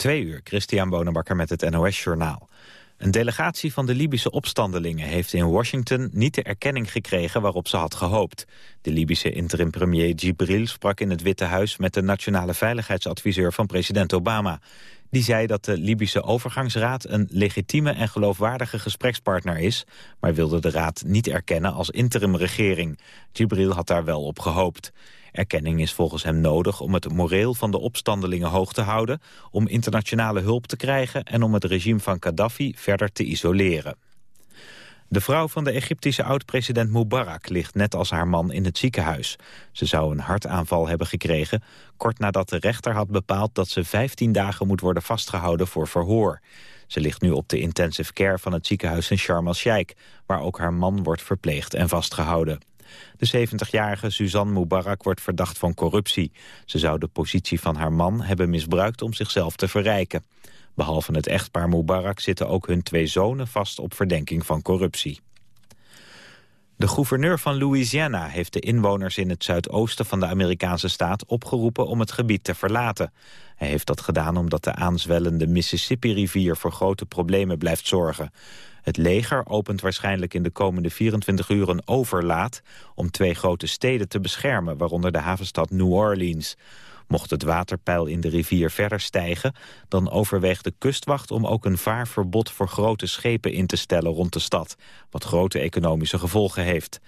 Twee uur, Christian Bonenbakker met het NOS Journaal. Een delegatie van de Libische opstandelingen heeft in Washington niet de erkenning gekregen waarop ze had gehoopt. De Libische interim-premier Gibril sprak in het Witte Huis met de nationale veiligheidsadviseur van president Obama. Die zei dat de Libische overgangsraad een legitieme en geloofwaardige gesprekspartner is, maar wilde de raad niet erkennen als interimregering. Gibril had daar wel op gehoopt. Erkenning is volgens hem nodig om het moreel van de opstandelingen hoog te houden, om internationale hulp te krijgen en om het regime van Gaddafi verder te isoleren. De vrouw van de Egyptische oud-president Mubarak ligt net als haar man in het ziekenhuis. Ze zou een hartaanval hebben gekregen, kort nadat de rechter had bepaald dat ze 15 dagen moet worden vastgehouden voor verhoor. Ze ligt nu op de intensive care van het ziekenhuis in Sharm el-Sheikh, waar ook haar man wordt verpleegd en vastgehouden. De 70-jarige Suzanne Mubarak wordt verdacht van corruptie. Ze zou de positie van haar man hebben misbruikt om zichzelf te verrijken. Behalve het echtpaar Mubarak zitten ook hun twee zonen vast op verdenking van corruptie. De gouverneur van Louisiana heeft de inwoners in het zuidoosten van de Amerikaanse staat opgeroepen om het gebied te verlaten. Hij heeft dat gedaan omdat de aanzwellende Mississippi-rivier voor grote problemen blijft zorgen. Het leger opent waarschijnlijk in de komende 24 uur een overlaat... om twee grote steden te beschermen, waaronder de havenstad New Orleans. Mocht het waterpeil in de rivier verder stijgen... dan overweegt de kustwacht om ook een vaarverbod voor grote schepen in te stellen rond de stad... wat grote economische gevolgen heeft.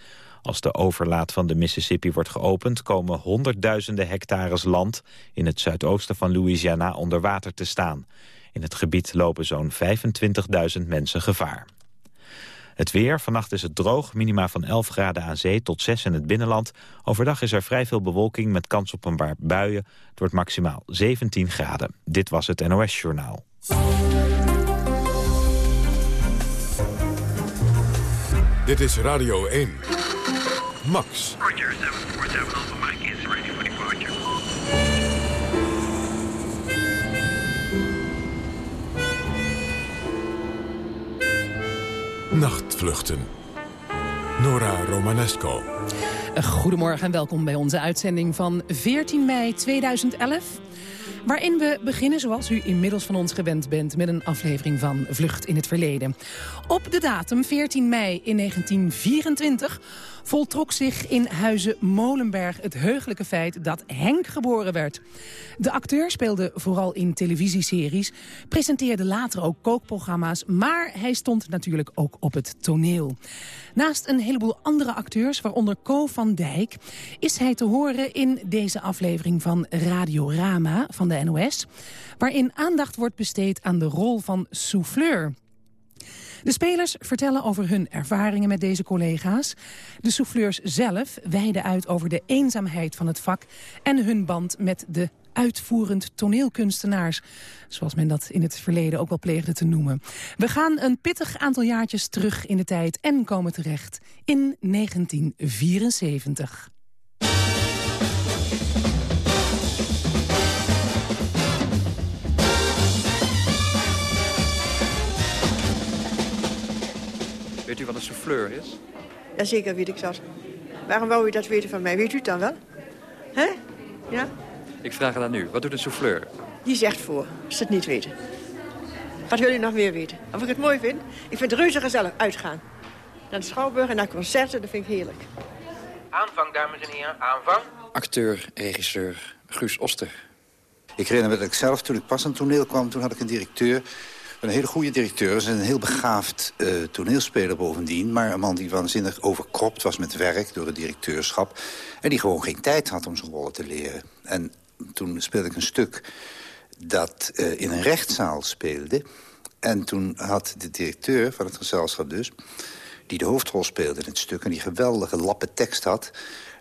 Als de overlaat van de Mississippi wordt geopend... komen honderdduizenden hectares land in het zuidoosten van Louisiana onder water te staan. In het gebied lopen zo'n 25.000 mensen gevaar. Het weer, vannacht is het droog, minima van 11 graden aan zee tot 6 in het binnenland. Overdag is er vrij veel bewolking met kans op een paar buien. Het wordt maximaal 17 graden. Dit was het NOS Journaal. Dit is Radio 1. Max. Nachtvluchten. Nora Romanesco. Goedemorgen en welkom bij onze uitzending van 14 mei 2011. Waarin we beginnen, zoals u inmiddels van ons gewend bent... met een aflevering van Vlucht in het Verleden. Op de datum 14 mei in 1924 voltrok zich in Huizen Molenberg het heugelijke feit dat Henk geboren werd. De acteur speelde vooral in televisieseries, presenteerde later ook kookprogramma's, maar hij stond natuurlijk ook op het toneel. Naast een heleboel andere acteurs, waaronder Co van Dijk, is hij te horen in deze aflevering van Radiorama van de NOS, waarin aandacht wordt besteed aan de rol van souffleur. De spelers vertellen over hun ervaringen met deze collega's. De souffleurs zelf wijden uit over de eenzaamheid van het vak... en hun band met de uitvoerend toneelkunstenaars. Zoals men dat in het verleden ook wel pleegde te noemen. We gaan een pittig aantal jaartjes terug in de tijd en komen terecht in 1974. Weet u wat een souffleur is? Jazeker weet ik dat. Waarom wou u dat weten van mij? Weet u het dan wel? Hè? Ja? Ik vraag het aan u. Wat doet een souffleur? Die zegt voor, als ze het niet weten. Wat wil u nog meer weten? Of ik het mooi vind? Ik vind het reuze gezellig uitgaan. Naar de Schouwburg en naar concerten, dat vind ik heerlijk. Aanvang, dames en heren, aanvang. Acteur, regisseur Guus Oster. Ik herinner me dat ik zelf, toen ik pas aan het toneel kwam... toen had ik een directeur een hele goede directeur is een heel begaafd uh, toneelspeler bovendien. Maar een man die waanzinnig overkropt was met werk door het directeurschap. En die gewoon geen tijd had om zijn rollen te leren. En toen speelde ik een stuk dat uh, in een rechtszaal speelde. En toen had de directeur van het gezelschap dus... die de hoofdrol speelde in het stuk en die geweldige lappe tekst had...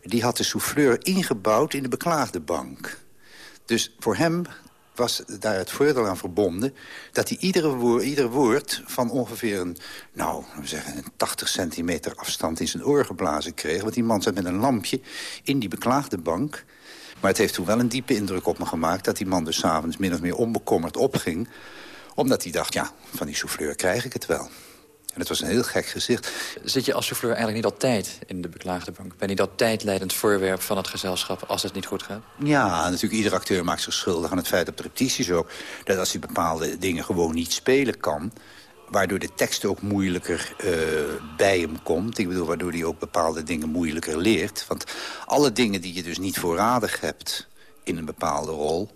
die had de souffleur ingebouwd in de beklaagde bank. Dus voor hem was daar het voordeel aan verbonden... dat hij iedere woord, ieder woord van ongeveer een, nou, we zeggen een 80 centimeter afstand in zijn oor geblazen kreeg. Want die man zat met een lampje in die beklaagde bank. Maar het heeft toen wel een diepe indruk op me gemaakt... dat die man dus s'avonds min of meer onbekommerd opging. Omdat hij dacht, ja, van die souffleur krijg ik het wel. En het was een heel gek gezicht. Zit je als souffleur eigenlijk niet altijd in de beklaagde bank? Ben je dat tijdleidend voorwerp van het gezelschap als het niet goed gaat? Ja, natuurlijk ieder acteur maakt zich schuldig aan het feit op de repetities ook... dat als hij bepaalde dingen gewoon niet spelen kan waardoor de tekst ook moeilijker uh, bij hem komt. Ik bedoel, waardoor hij ook bepaalde dingen moeilijker leert. Want alle dingen die je dus niet voorradig hebt in een bepaalde rol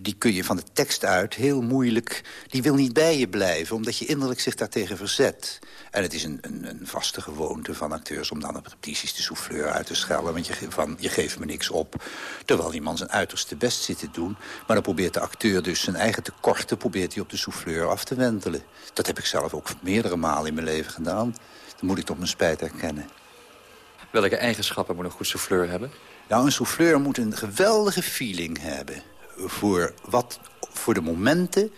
die kun je van de tekst uit heel moeilijk... die wil niet bij je blijven, omdat je innerlijk zich daartegen verzet. En het is een, een, een vaste gewoonte van acteurs om dan op repetities de souffleur uit te schellen. Want je, van, je geeft me niks op. Terwijl die man zijn uiterste best zit te doen. Maar dan probeert de acteur dus zijn eigen tekorten probeert hij op de souffleur af te wentelen. Dat heb ik zelf ook meerdere malen in mijn leven gedaan. Dat moet ik tot mijn spijt erkennen. Welke eigenschappen moet een goed souffleur hebben? Nou, een souffleur moet een geweldige feeling hebben voor, wat, voor de momenten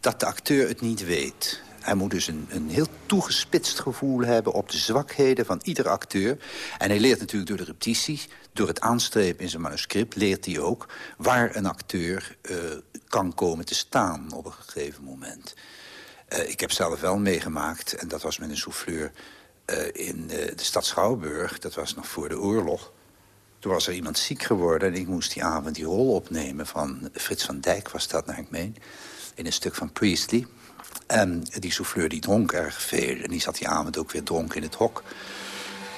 dat de acteur het niet weet. Hij moet dus een, een heel toegespitst gevoel hebben op de zwakheden van iedere acteur. En hij leert natuurlijk door de repetitie, door het aanstrepen in zijn manuscript... leert hij ook waar een acteur uh, kan komen te staan op een gegeven moment. Uh, ik heb zelf wel meegemaakt, en dat was met een souffleur... Uh, in de stad Schouwburg, dat was nog voor de oorlog... Toen was er iemand ziek geworden en ik moest die avond die rol opnemen... van Frits van Dijk was dat, naar ik meen, in een stuk van Priestley. En die souffleur die dronk erg veel en die zat die avond ook weer dronken in het hok...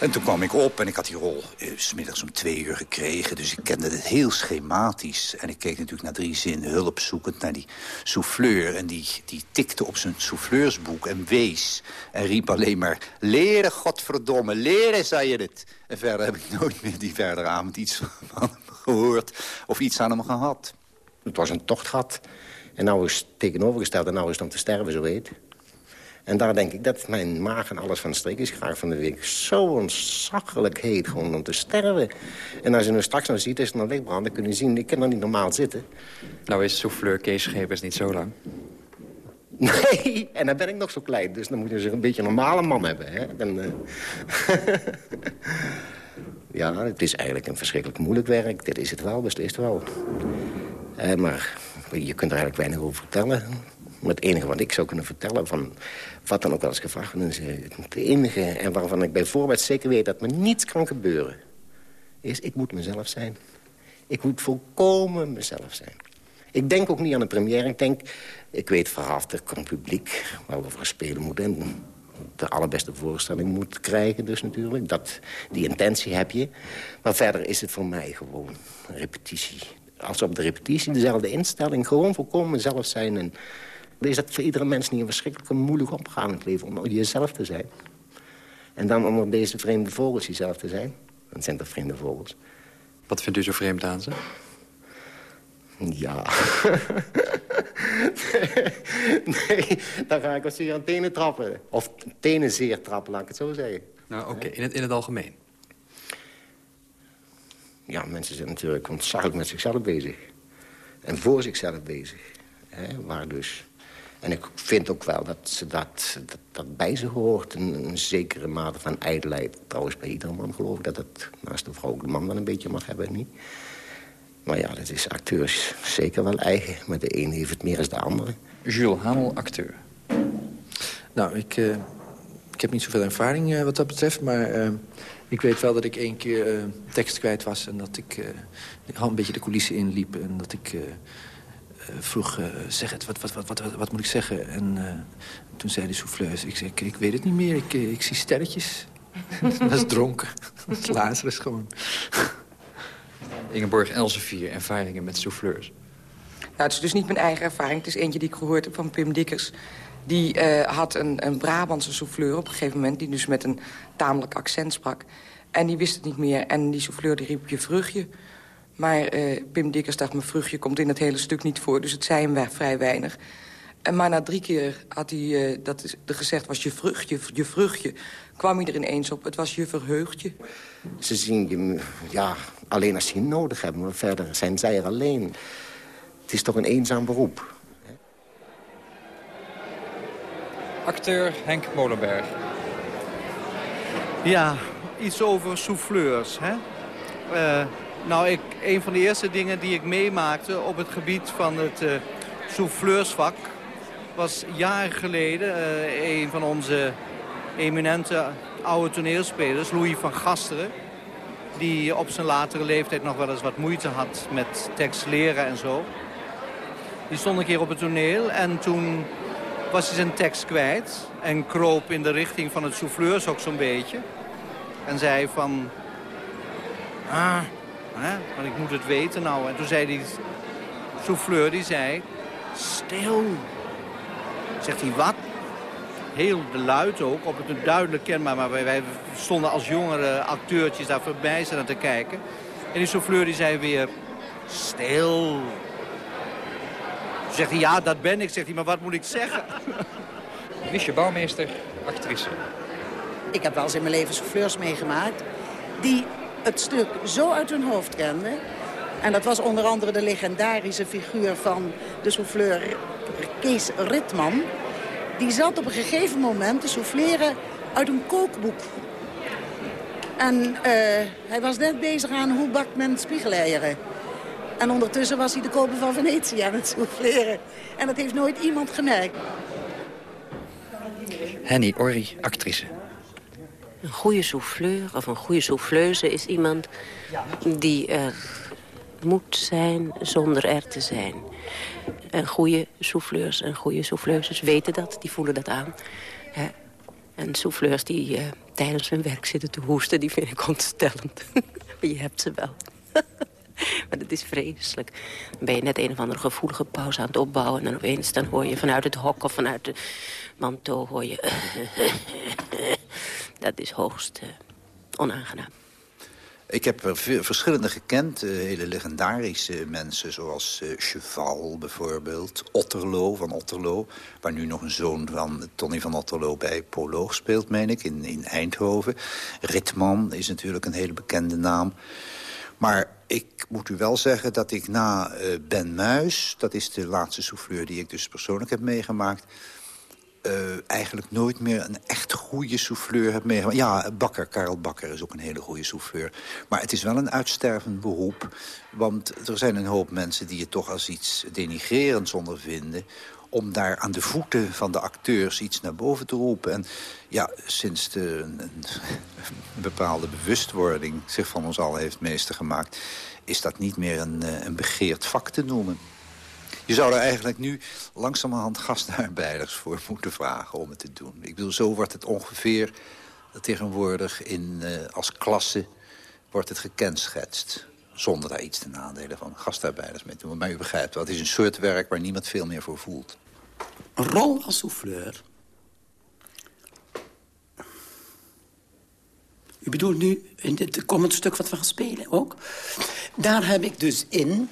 En toen kwam ik op en ik had die rol eh, smiddags om twee uur gekregen. Dus ik kende het heel schematisch. En ik keek natuurlijk naar drie zinnen hulpzoekend naar die souffleur. En die, die tikte op zijn souffleursboek en wees. En riep alleen maar, leren, godverdomme, leren, zei je het. En verder heb ik nooit meer die verdere avond iets van hem gehoord. Of iets aan hem gehad. Het was een tochtgat. En nou is tegenovergesteld en nou is het om te sterven, zo weet. En daar denk ik dat mijn maag en alles van de streek is graag van de week. Zo ontzaglijk heet, gewoon om te sterven. En als je nu straks nog ziet, is het nog wegbranden, dan kun je zien, ik kan nog niet normaal zitten. Nou is souffleur Kees Schepers niet zo lang. Nee, en dan ben ik nog zo klein. Dus dan moet je zich een beetje een normale man hebben. Hè? Dan, uh... ja, het is eigenlijk een verschrikkelijk moeilijk werk. Dit is het wel, beslist wel. Uh, maar je kunt er eigenlijk weinig over vertellen. Het enige wat ik zou kunnen vertellen, van wat dan ook wel eens gevraagd is... het enige en waarvan ik bijvoorbeeld zeker weet dat me niets kan gebeuren... is, ik moet mezelf zijn. Ik moet volkomen mezelf zijn. Ik denk ook niet aan een première. Ik denk, ik weet vooraf, er komt publiek waar we voor spelen moeten... en de allerbeste voorstelling moet krijgen dus natuurlijk. Dat, die intentie heb je. Maar verder is het voor mij gewoon repetitie. Als op de repetitie dezelfde instelling, gewoon volkomen mezelf zijn... en is dat voor iedere mens niet een verschrikkelijk moeilijk opgaan in het leven... om jezelf te zijn. En dan onder deze vreemde vogels jezelf te zijn. Dan zijn er vreemde vogels. Wat vindt u zo vreemd aan ze? Ja. nee, dan ga ik als zeer aan tenen trappen. Of tenen zeer trappen, laat ik het zo zeggen. Nou, oké. In, het, in het algemeen? Ja, mensen zijn natuurlijk ontzaglijk met zichzelf bezig. En voor zichzelf bezig. Hè, waar dus en ik vind ook wel dat ze dat, dat, dat bij ze hoort. Een, een, zekere mate van ijdelheid. Trouwens, bij iedere man geloof ik dat het naast de vrouw de man wel een beetje mag hebben, niet? Maar ja, dat is acteurs zeker wel eigen. Maar de een heeft het meer dan de andere. Jules Hamel, acteur. Nou, ik, uh, ik heb niet zoveel ervaring uh, wat dat betreft. Maar uh, ik weet wel dat ik één keer tekst kwijt was. En dat ik al een beetje de coulissen inliep. En dat ik eh, vroeg, uh, zeg het, wat, wat, wat, wat, wat moet ik zeggen? En uh, toen zei de souffleuse, ik ik, ik weet het niet meer, ik, ik zie sterretjes. dat is dronken. dat is Lazarus gewoon. Ingeborg Elsevier, ervaringen met souffleurs. Nou, het is dus niet mijn eigen ervaring. Het is eentje die ik gehoord heb van Pim Dikkers. Die uh, had een, een Brabantse souffleur op een gegeven moment... die dus met een tamelijk accent sprak. En die wist het niet meer. En die souffleur die riep je vruchtje. Maar uh, Pim Dikkers dacht, mijn vruchtje komt in het hele stuk niet voor. Dus het zei hem vrij weinig. En maar na drie keer had hij, uh, dat is, de gezegd was je vruchtje, je vruchtje... kwam hij er ineens op, het was je verheugdje. Ze zien je ja, alleen als ze je nodig hebben. Maar verder zijn zij er alleen. Het is toch een eenzaam beroep. Acteur Henk Molenberg. Ja, iets over souffleurs, hè? Uh, nou, ik, een van de eerste dingen die ik meemaakte op het gebied van het uh, souffleursvak... was jaren geleden uh, een van onze eminente oude toneelspelers. Louis van Gasteren, die op zijn latere leeftijd nog wel eens wat moeite had met tekst leren en zo. Die stond een keer op het toneel en toen was hij zijn tekst kwijt... en kroop in de richting van het souffleurs zo'n beetje. En zei van... Ah, hè, maar ik moet het weten nou. En toen zei die souffleur, die zei... Stil. Zegt hij, wat? Heel de luid ook, op het duidelijk kenbaar. Maar wij, stonden als jongere acteurtjes daar voorbij staan te kijken. En die souffleur die zei weer... Stil. Zegt hij, ja, dat ben ik. Zegt hij, maar wat moet ik zeggen? Wiesje Bouwmeester, actrice. Ik heb wel eens in mijn leven souffleurs meegemaakt... die het stuk zo uit hun hoofd kenden... En dat was onder andere de legendarische figuur van de souffleur Kees Ritman. Die zat op een gegeven moment te souffleren uit een kookboek. En uh, hij was net bezig aan hoe bakt men spiegeleieren. En ondertussen was hij de koper van Venetië aan het souffleren. En dat heeft nooit iemand gemerkt. Henny Orri, actrice. Een goede souffleur of een goede souffleuse is iemand die er moet zijn zonder er te zijn. En goede souffleurs en goede souffleuses weten dat, die voelen dat aan. En souffleurs die uh, tijdens hun werk zitten te hoesten, die vind ik ontstellend. maar je hebt ze wel. maar dat is vreselijk. Dan ben je net een of andere gevoelige pauze aan het opbouwen... en dan opeens dan hoor je vanuit het hok of vanuit de manteau hoor je... dat is hoogst uh, onaangenaam. Ik heb er verschillende gekend, uh, hele legendarische mensen... zoals uh, Cheval bijvoorbeeld, Otterlo van Otterlo... waar nu nog een zoon van Tony van Otterlo bij Poloog speelt, meen ik, in, in Eindhoven. Ritman is natuurlijk een hele bekende naam. Maar ik moet u wel zeggen dat ik na Ben Muis... dat is de laatste souffleur die ik dus persoonlijk heb meegemaakt... Uh, eigenlijk nooit meer een echt goede souffleur heb meegemaakt. Ja, Bakker, Karel Bakker is ook een hele goede souffleur. Maar het is wel een uitstervend beroep. Want er zijn een hoop mensen die het toch als iets denigrerends ondervinden om daar aan de voeten van de acteurs iets naar boven te roepen. En ja, sinds de, een, bepaalde bewustwording zich van ons allen heeft meester gemaakt... is dat niet meer een, eh, een begeerd vak te noemen. Je zou er eigenlijk nu langzamerhand gastarbeiders voor moeten vragen om het te doen. Ik bedoel, zo wordt het ongeveer tegenwoordig in, uh, als klasse wordt het gekenschetst. Zonder daar iets te nadelen van gastarbeiders mee te doen. Maar u begrijpt wel, het is een soort werk waar niemand veel meer voor voelt. Rol als souffleur. U bedoelt nu in het komend stuk wat we gaan spelen ook? Daar heb ik dus in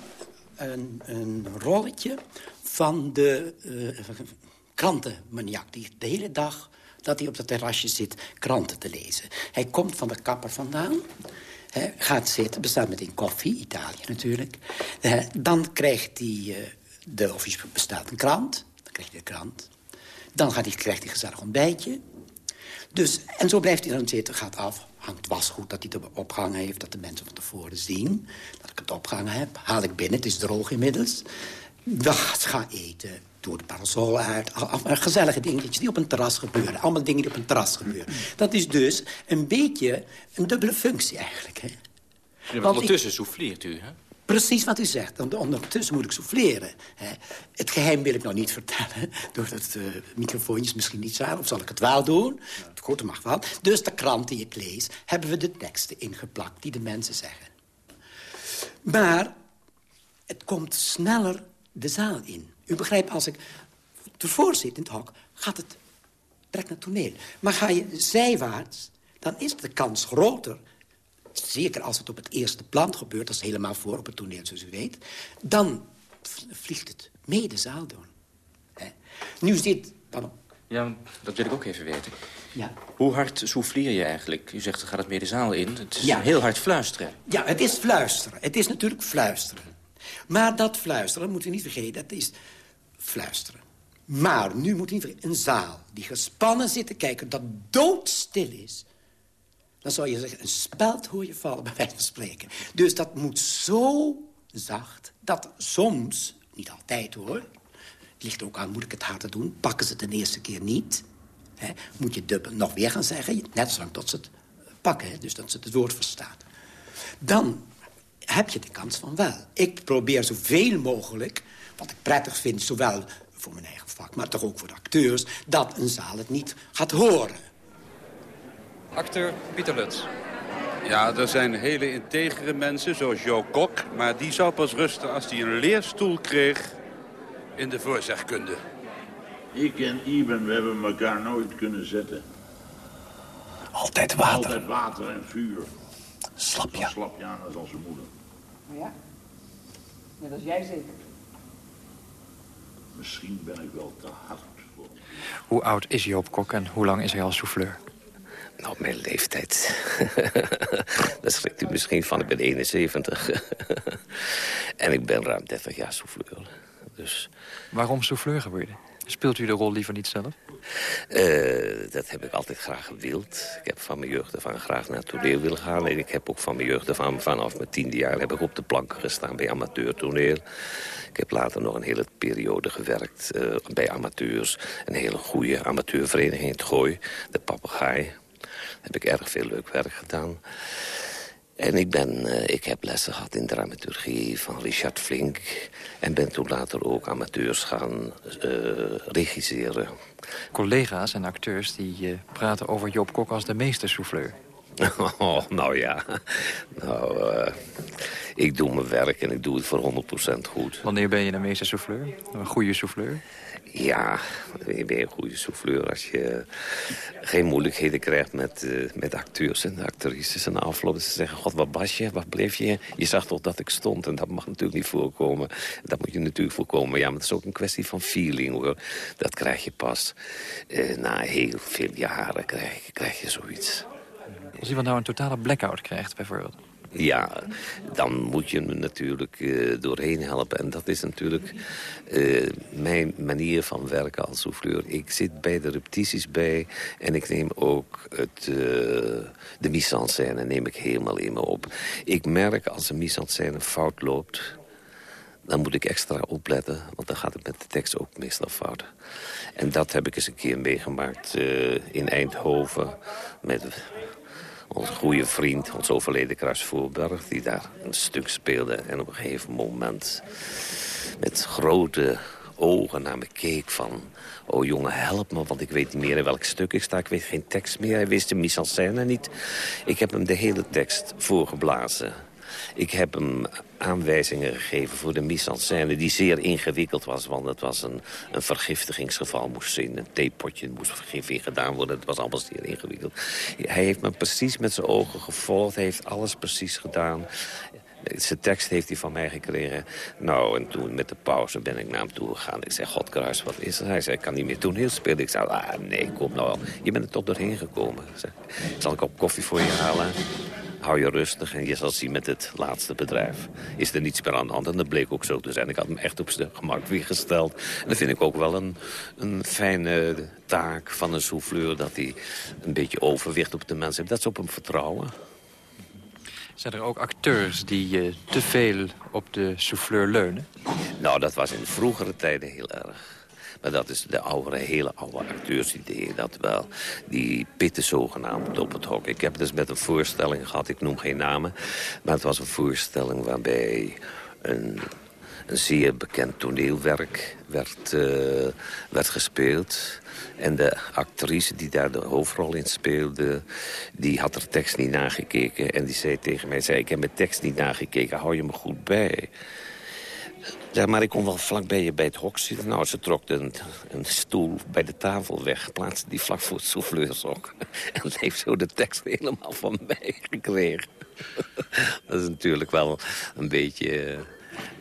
een, een rolletje van de uh, krantenmaniak... die de hele dag dat hij op dat terrasje zit kranten te lezen. Hij komt van de kapper vandaan, gaat zitten, bestaat meteen koffie, Italië natuurlijk. dan krijgt hij, uh, de, of bestaat een krant, dan krijgt hij de krant. Dan gaat hij, krijgt hij een gezellig ontbijtje. Dus, en zo blijft hij dan zitten, gaat af, hangt wasgoed dat hij het opgehangen heeft... dat de mensen van tevoren zien dat ik het opgehangen heb. Haal ik binnen, het is droog inmiddels. Dan ga eten, doe de parasol uit. Gezellige dingetjes die op een terras gebeuren. Allemaal dingen die op een terras gebeuren. Dat is dus een beetje een dubbele functie eigenlijk. Hè? Ja, ondertussen ik... souffleert u, hè? Precies wat u zegt. Ondertussen moet ik souffleren. Het geheim wil ik nog niet vertellen. Door het uh, microfoontjes misschien niet zijn. Of zal ik het wel doen? Het grote mag wel. Dus de krant die ik lees, hebben we de teksten ingeplakt die de mensen zeggen. Maar het komt sneller de zaal in. U begrijpt, als ik ervoor zit in het hok, gaat het direct naar toneel. Maar ga je zijwaarts, dan is de kans groter zeker als het op het eerste plan gebeurt... dat is helemaal voor op het toneel, zoals u weet... dan vliegt het mee de zaal door. Nu zit... Pardon. Ja, dat wil ik ook even weten. Ja. Hoe hard souffleer je eigenlijk? U zegt, er gaat het mee de zaal in. Het is ja. heel hard fluisteren. Ja, het is fluisteren. Het is natuurlijk fluisteren. Maar dat fluisteren, moeten we niet vergeten, dat is fluisteren. Maar nu moet je niet vergeten, een zaal die gespannen zit te kijken... dat doodstil is dan zou je zeggen, een speld hoor je vallen, bij wijze van spreken. Dus dat moet zo zacht, dat soms, niet altijd hoor... het ligt ook aan, moet ik het harder doen, pakken ze het de eerste keer niet... hè, moet je dubbel nog weer gaan zeggen. Net zolang tot ze het pakken, dus dat ze het woord verstaan. Dan heb je de kans van wel. Ik probeer zoveel mogelijk, wat ik prettig vind... zowel voor mijn eigen vak, maar toch ook voor de acteurs... dat een zaal het niet gaat horen. Acteur Pieter Lutz. Ja, er zijn hele integere mensen, zoals Jo Kok. Maar die zou pas rusten als hij een leerstoel kreeg in de voorzegkunde. Ik en Iben, we hebben elkaar nooit kunnen zetten. Altijd water. Altijd water en vuur. Slapja. Slapjana als zijn moeder. Ja, net als jij zeker. Misschien ben ik wel te hard voor Hoe oud is Joop Kok en hoe lang is hij al souffleur? Nou, mijn leeftijd. Daar schrikt u misschien van. Ik ben 71. en ik ben ruim 30 jaar souffleur. Dus... Waarom souffleur geworden? Speelt u de rol liever niet zelf? Uh, dat heb ik altijd graag gewild. Ik heb van mijn jeugd ervan graag naar het toneel willen gaan. En ik heb ook van mijn jeugd ervan, vanaf mijn tiende jaar... heb ik op de planken gestaan bij amateurtoneel. Ik heb later nog een hele periode gewerkt uh, bij amateurs. Een hele goede amateurvereniging in het Gooi, de Papegaai. Heb ik erg veel leuk werk gedaan. En ik, ben, uh, ik heb lessen gehad in dramaturgie van Richard Flink. En ben toen later ook amateurs gaan uh, regisseren. Collega's en acteurs die uh, praten over Joop Kok als de meeste souffleur. Oh, nou ja. Nou, ik doe mijn werk en ik doe het voor 100% goed. Wanneer ben je de meeste souffleur? Een goede souffleur? Ja, je bent een goede souffleur als je geen moeilijkheden krijgt met, uh, met acteurs en actrices. En afloop ze zeggen, god, wat was je? Wat bleef je? Je zag toch dat ik stond en dat mag natuurlijk niet voorkomen. Dat moet je natuurlijk voorkomen. Ja, maar het is ook een kwestie van feeling, hoor. Dat krijg je pas uh, na heel veel jaren krijg, krijg je zoiets. Als iemand nou een totale blackout krijgt, bijvoorbeeld? Ja, dan moet je me natuurlijk uh, doorheen helpen. En dat is natuurlijk uh, mijn manier van werken als souffleur. Ik zit bij de repetities bij en ik neem ook het, uh, de mise-en-scène neem ik helemaal in me op. Ik merk als een mise-en-scène fout loopt... dan moet ik extra opletten, want dan gaat het met de tekst ook meestal fout. En dat heb ik eens een keer meegemaakt in Eindhoven... met onze goede vriend, ons overleden Kruis Voorberg... die daar een stuk speelde en op een gegeven moment... met grote ogen naar me keek van... oh jongen, help me, want ik weet niet meer in welk stuk ik sta. Ik weet geen tekst meer, hij wist de mise en scène niet. Ik heb hem de hele tekst voorgeblazen. Ik heb hem aanwijzingen gegeven voor de mise-en-scène... die zeer ingewikkeld was, want het was een, een vergiftigingsgeval. Moest in een theepotje, moest vergiftiging gedaan worden. Het was allemaal zeer ingewikkeld. Hij heeft me precies met zijn ogen gevolgd. Hij heeft alles precies gedaan. Zijn tekst heeft hij van mij gekregen. Nou, en toen met de pauze ben ik naar hem toe gegaan. Ik zei, Godkruis, wat is er? Hij zei, ik kan niet meer toneel spelen. Ik zei, ah, nee, kom nou. Je bent er toch doorheen gekomen. Zal ik op koffie voor je halen? Hou je rustig en je zal zien met het laatste bedrijf. Is er niets meer aan de hand en dat bleek ook zo te zijn. Ik had hem echt op zijn gemak weer gesteld. En dat vind ik ook wel een, een fijne taak van een souffleur... dat hij een beetje overwicht op de mensen heeft. Dat ze op hem vertrouwen. Zijn er ook acteurs die uh, te veel op de souffleur leunen? Nou, dat was in vroegere tijden heel erg. Maar dat is de oude, hele oude acteurs die deden dat wel. Die pitten zogenaamd op het hok. Ik heb dus met een voorstelling gehad, ik noem geen namen. Maar het was een voorstelling waarbij een, een zeer bekend toneelwerk werd, uh, werd gespeeld. En de actrice die daar de hoofdrol in speelde... die had er tekst niet nagekeken. En die zei tegen mij, zei, ik heb mijn tekst niet nagekeken, hou je me goed bij... Zeg maar, ik kon wel vlak bij je bij het hok zitten. Nou, ze trok een, stoel bij de tafel weg. Plaatste die vlak voor het souffleurshok. En heeft zo de tekst helemaal van mij gekregen. Dat is natuurlijk wel een beetje...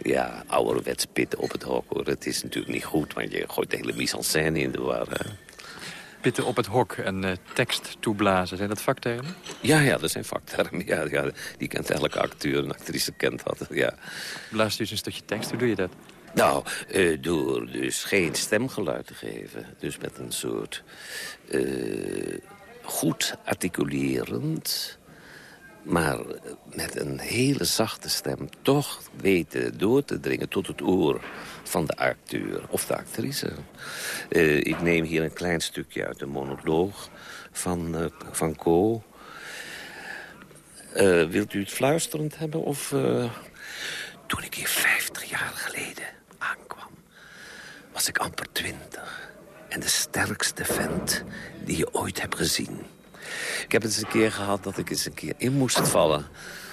Ja, ouderwets pitten op het hok, hoor. Het is natuurlijk niet goed, want je gooit de hele mise-en-scène in de war. Pitten op het hok en uh, tekst toeblazen, zijn dat vaktermen? Ja, ja, dat zijn vaktermen. Ja, ja, die kent elke acteur en actrice kent dat, ja. Blaast u eens een stukje tekst, hoe doe je dat? Nou, uh, door dus geen stemgeluid te geven. Dus met een soort uh, goed articulerend Maar met een hele zachte stem toch weten door te dringen tot het oor van de acteur of de actrice. Uh, ik neem hier een klein stukje uit de monoloog van, uh, van Co. Uh, wilt u het fluisterend hebben of... Toen ik hier 50 jaar geleden aankwam, was ik amper 20. En de sterkste vent die je ooit hebt gezien. Ik heb eens een keer gehad dat ik eens een keer in moest vallen.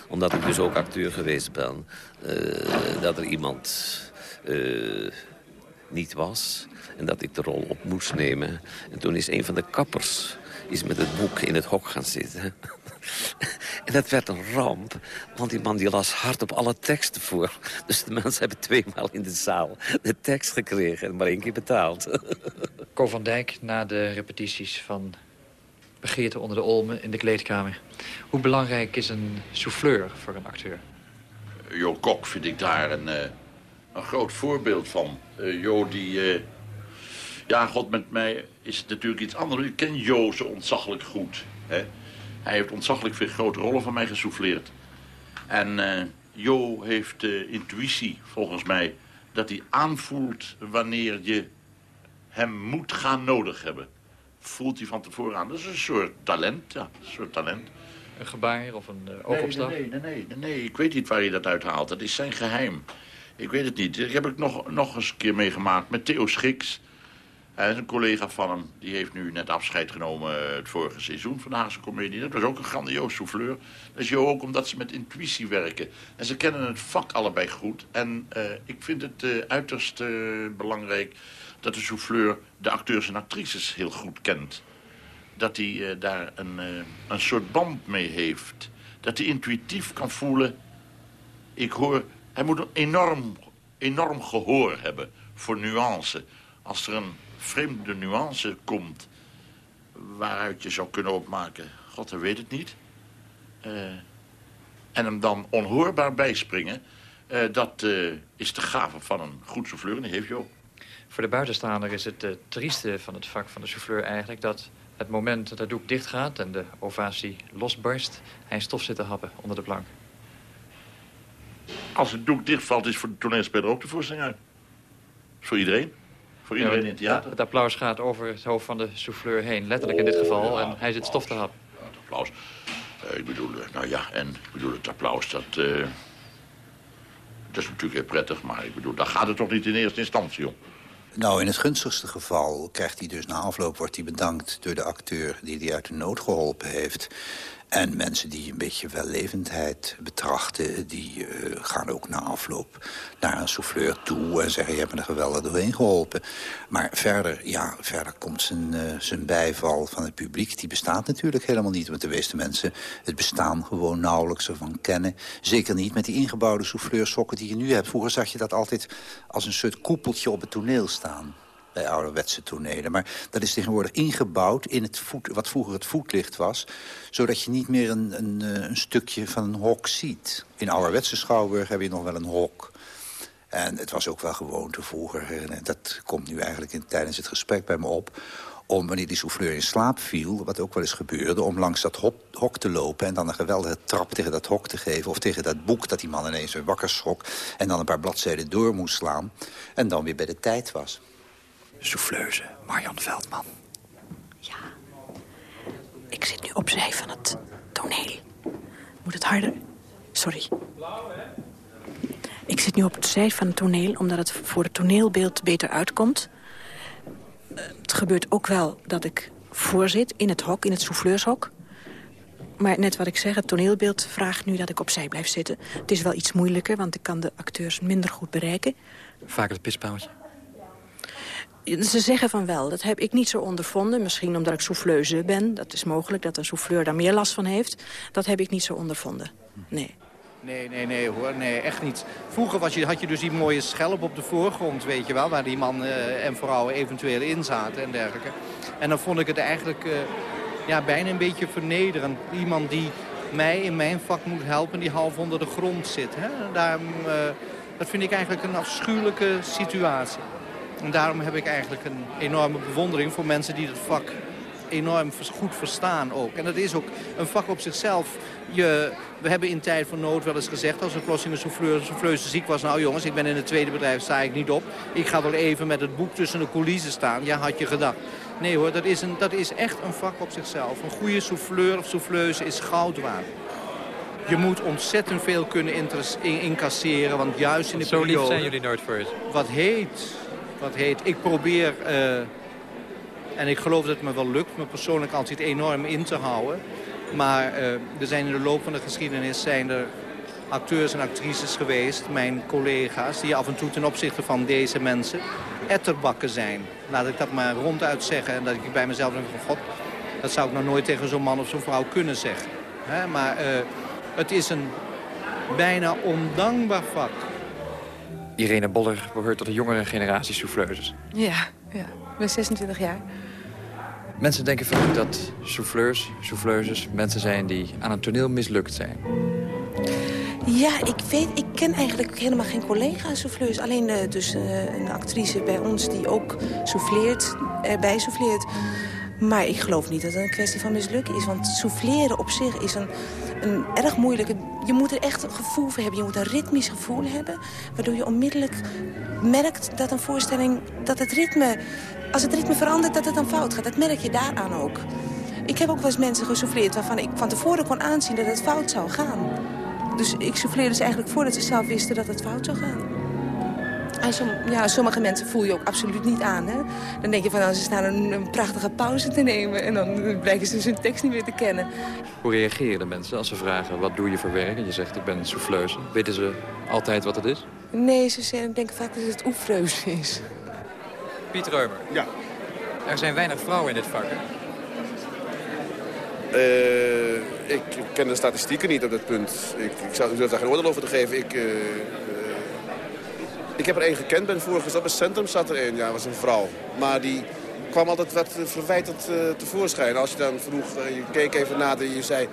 Omdat ik dus ook acteur geweest ben. Uh, dat er iemand uh, niet was. En dat ik de rol op moest nemen. En toen is een van de kappers is met het boek in het hok gaan zitten. en dat werd een ramp, want die man die las hard op alle teksten voor. Dus de mensen hebben tweemaal in de zaal de tekst gekregen en maar één keer betaald. Co van Dijk, na de repetities van Begeerte onder de Olmen in de kleedkamer. Hoe belangrijk is een souffleur voor een acteur? Jo Kok vind ik daar een, uh, een groot voorbeeld van. Uh, jo die... Ja, god, met mij is het natuurlijk iets anders. Ik ken Jo zo ontzaglijk goed. Hè? Hij heeft ontzaglijk veel grote rollen van mij gesouffleerd. En Jo heeft intuïtie, volgens mij, dat hij aanvoelt wanneer je hem moet gaan nodig hebben. Voelt hij van tevoren aan. Dat is een soort talent, ja, een soort talent. Een gebaar of een uh, oogopslag? Nee, nee, nee, nee, nee, ik weet niet waar hij dat uithaalt. Dat is zijn geheim. Ik weet het niet. Ik heb het nog, nog eens een keer meegemaakt met Theo Schiks. Hij is een collega van hem. Die heeft nu net afscheid genomen eh, het vorige seizoen van de Haagse Comedie. Dat was ook een grandioos souffleur. Dat is je ook omdat ze met intuïtie werken. En ze kennen het vak allebei goed. En uh, ik vind het uh, uiterst belangrijk dat de souffleur de acteurs en actrices heel goed kent. Dat hij daar een, een soort band mee heeft. Dat hij intuïtief kan voelen... Ik hoor... Hij moet een enorm, enorm gehoor hebben voor nuance. Als er een vreemde nuance komt... waaruit je zou kunnen opmaken, god, hij weet het niet... Uh, en hem dan onhoorbaar bijspringen... Dat is de gave van een goed souffleur en die heeft je ook. Voor de buitenstaander is het uh, trieste van het vak van de souffleur eigenlijk... dat het moment dat het doek dicht gaat en de ovatie losbarst... hij stof zit te happen onder de plank. Als het doek dichtvalt is voor de toneelspeler ook de voorstelling uit. Voor iedereen. Voor iedereen in het theater. Het applaus gaat over het hoofd van de souffleur heen. Letterlijk in dit geval. ja, en hij zit stof te happen. Ja, het applaus. Uh, ik bedoel, uh, nou ja, en ik bedoel het applaus, dat... Uh, dat is natuurlijk heel prettig, maar ik bedoel, daar gaat het toch niet in eerste instantie om. Nou, in het gunstigste geval krijgt hij dus na afloop... wordt hij bedankt door de acteur die hij uit de nood geholpen heeft. En mensen die een beetje wellevendheid betrachten... die uh, gaan ook na afloop naar een souffleur toe... en zeggen, je hebt me er geweldig doorheen geholpen. Maar verder, ja, verder komt zijn, uh, zijn bijval van het publiek. Die bestaat natuurlijk helemaal niet. Want de meeste mensen het bestaan gewoon nauwelijks ervan kennen. Zeker niet met die ingebouwde souffleursokken die je nu hebt. Vroeger zag je dat altijd als een soort koepeltje op het toneel staan bij ouderwetse tonelen. Maar dat is tegenwoordig ingebouwd in het voet, wat vroeger het voetlicht was... zodat je niet meer een, een, een stukje van een hok ziet. In ouderwetse Schouwburg heb je nog wel een hok. En het was ook wel gewoonte vroeger. En dat komt nu eigenlijk in, tijdens het gesprek bij me op om wanneer die souffleur in slaap viel, wat ook wel eens gebeurde... om langs dat hok te lopen en dan een geweldige trap tegen dat hok te geven... of tegen dat boek dat die man ineens weer wakker schrok... en dan een paar bladzijden door moest slaan en dan weer bij de tijd was souffleuse Marjan Veldman. Ja. Ik zit nu opzij van het toneel. Moet het harder? Sorry. Ik zit nu op het zij van het toneel... omdat het voor het toneelbeeld beter uitkomt. Het gebeurt ook wel dat ik voorzit in het hok, in het souffleurshok. Maar net wat ik zeg, het toneelbeeld vraagt nu dat ik opzij blijf zitten. Het is wel iets moeilijker, want ik kan de acteurs minder goed bereiken. Vaak het pispaaltje. Ze zeggen van wel, dat heb ik niet zo ondervonden. Misschien omdat ik souffleuse ben. Dat is mogelijk dat een souffleur daar meer last van heeft. Dat heb ik niet zo ondervonden. Nee. Nee, nee, nee hoor. Nee, echt niet. Vroeger was je, had je dus die mooie schelp op de voorgrond, weet je wel. Waar die man uh, en vrouwen eventueel in zaten en dergelijke. En dan vond ik het eigenlijk uh, ja, bijna een beetje vernederend. Iemand die mij in mijn vak moet helpen, die half onder de grond zit. Hè? Daarom, uh, dat vind ik eigenlijk een afschuwelijke situatie. En daarom heb ik eigenlijk een enorme bewondering voor mensen die het vak enorm goed verstaan ook. En dat is ook een vak op zichzelf. Je, we hebben in tijd van nood wel eens gezegd... als een Klossinger souffleur, souffleuse ziek was... nou jongens, ik ben in het tweede bedrijf, sta ik niet op. Ik ga wel even met het boek tussen de coulissen staan. Ja, had je gedacht. Nee hoor, dat is, een, dat is echt een vak op zichzelf. Een goede souffleur of souffleuse is goud waard. Je moet ontzettend veel kunnen incasseren, want juist in de Zo periode... lief zijn jullie nooit voor het. Wat heet, wat heet. Ik probeer, uh, en ik geloof dat het me wel lukt, me persoonlijk altijd enorm in te houden. Maar uh, er zijn in de loop van de geschiedenis zijn er acteurs en actrices geweest, mijn collega's... die af en toe ten opzichte van deze mensen etterbakken zijn. Laat ik dat maar ronduit zeggen. En dat ik bij mezelf denk van... God, dat zou ik nou nooit tegen zo'n man of zo'n vrouw kunnen zeggen. Maar uh, het is een bijna ondankbaar vak. Irene Boller behoort tot de jongere generatie souffleuses. Ja, ja, ik ben 26 jaar. Mensen denken vaak dat souffleurs, souffleuses mensen zijn die aan een toneel mislukt zijn. Ja, ik weet, ik ken eigenlijk helemaal geen collega-souffleurs. Alleen uh, dus uh, een actrice bij ons die ook souffleert, erbij souffleert. Maar ik geloof niet dat het een kwestie van mislukken is. Want souffleren op zich is een, een erg moeilijke... Je moet er echt een gevoel voor hebben. Je moet een ritmisch gevoel hebben. Waardoor je onmiddellijk merkt dat een voorstelling... dat het ritme... Als het ritme verandert, dat het dan fout gaat. Dat merk je daaraan ook. Ik heb ook wel eens mensen gesouffleerd waarvan ik van tevoren kon aanzien dat het fout zou gaan. Dus ik souffleerde ze eigenlijk voordat ze zelf wisten dat het fout zou gaan. En som, ja, sommige mensen voel je ook absoluut niet aan. Hè? Dan denk je van, nou, ze staan een, een, prachtige pauze te nemen... en dan blijken ze hun tekst niet meer te kennen. Hoe reageren de mensen als ze vragen, wat doe je voor werk? En je zegt, ik ben souffleuse. Weten ze altijd wat het is? Nee, ze denken vaak dat het oefreuse is. Piet Reumer. Ja. Er zijn weinig vrouwen in dit vak, uh, ik ken de statistieken niet op dat punt. Ik, ik zou daar geen oordeel over te geven. Ik, uh, ik heb er één gekend bij de vorige. Bij Centrum zat er één. Ja, was een vrouw. Maar die kwam altijd wat verwijtend tevoorschijn. Als je dan vroeg, je keek even nader en je zei...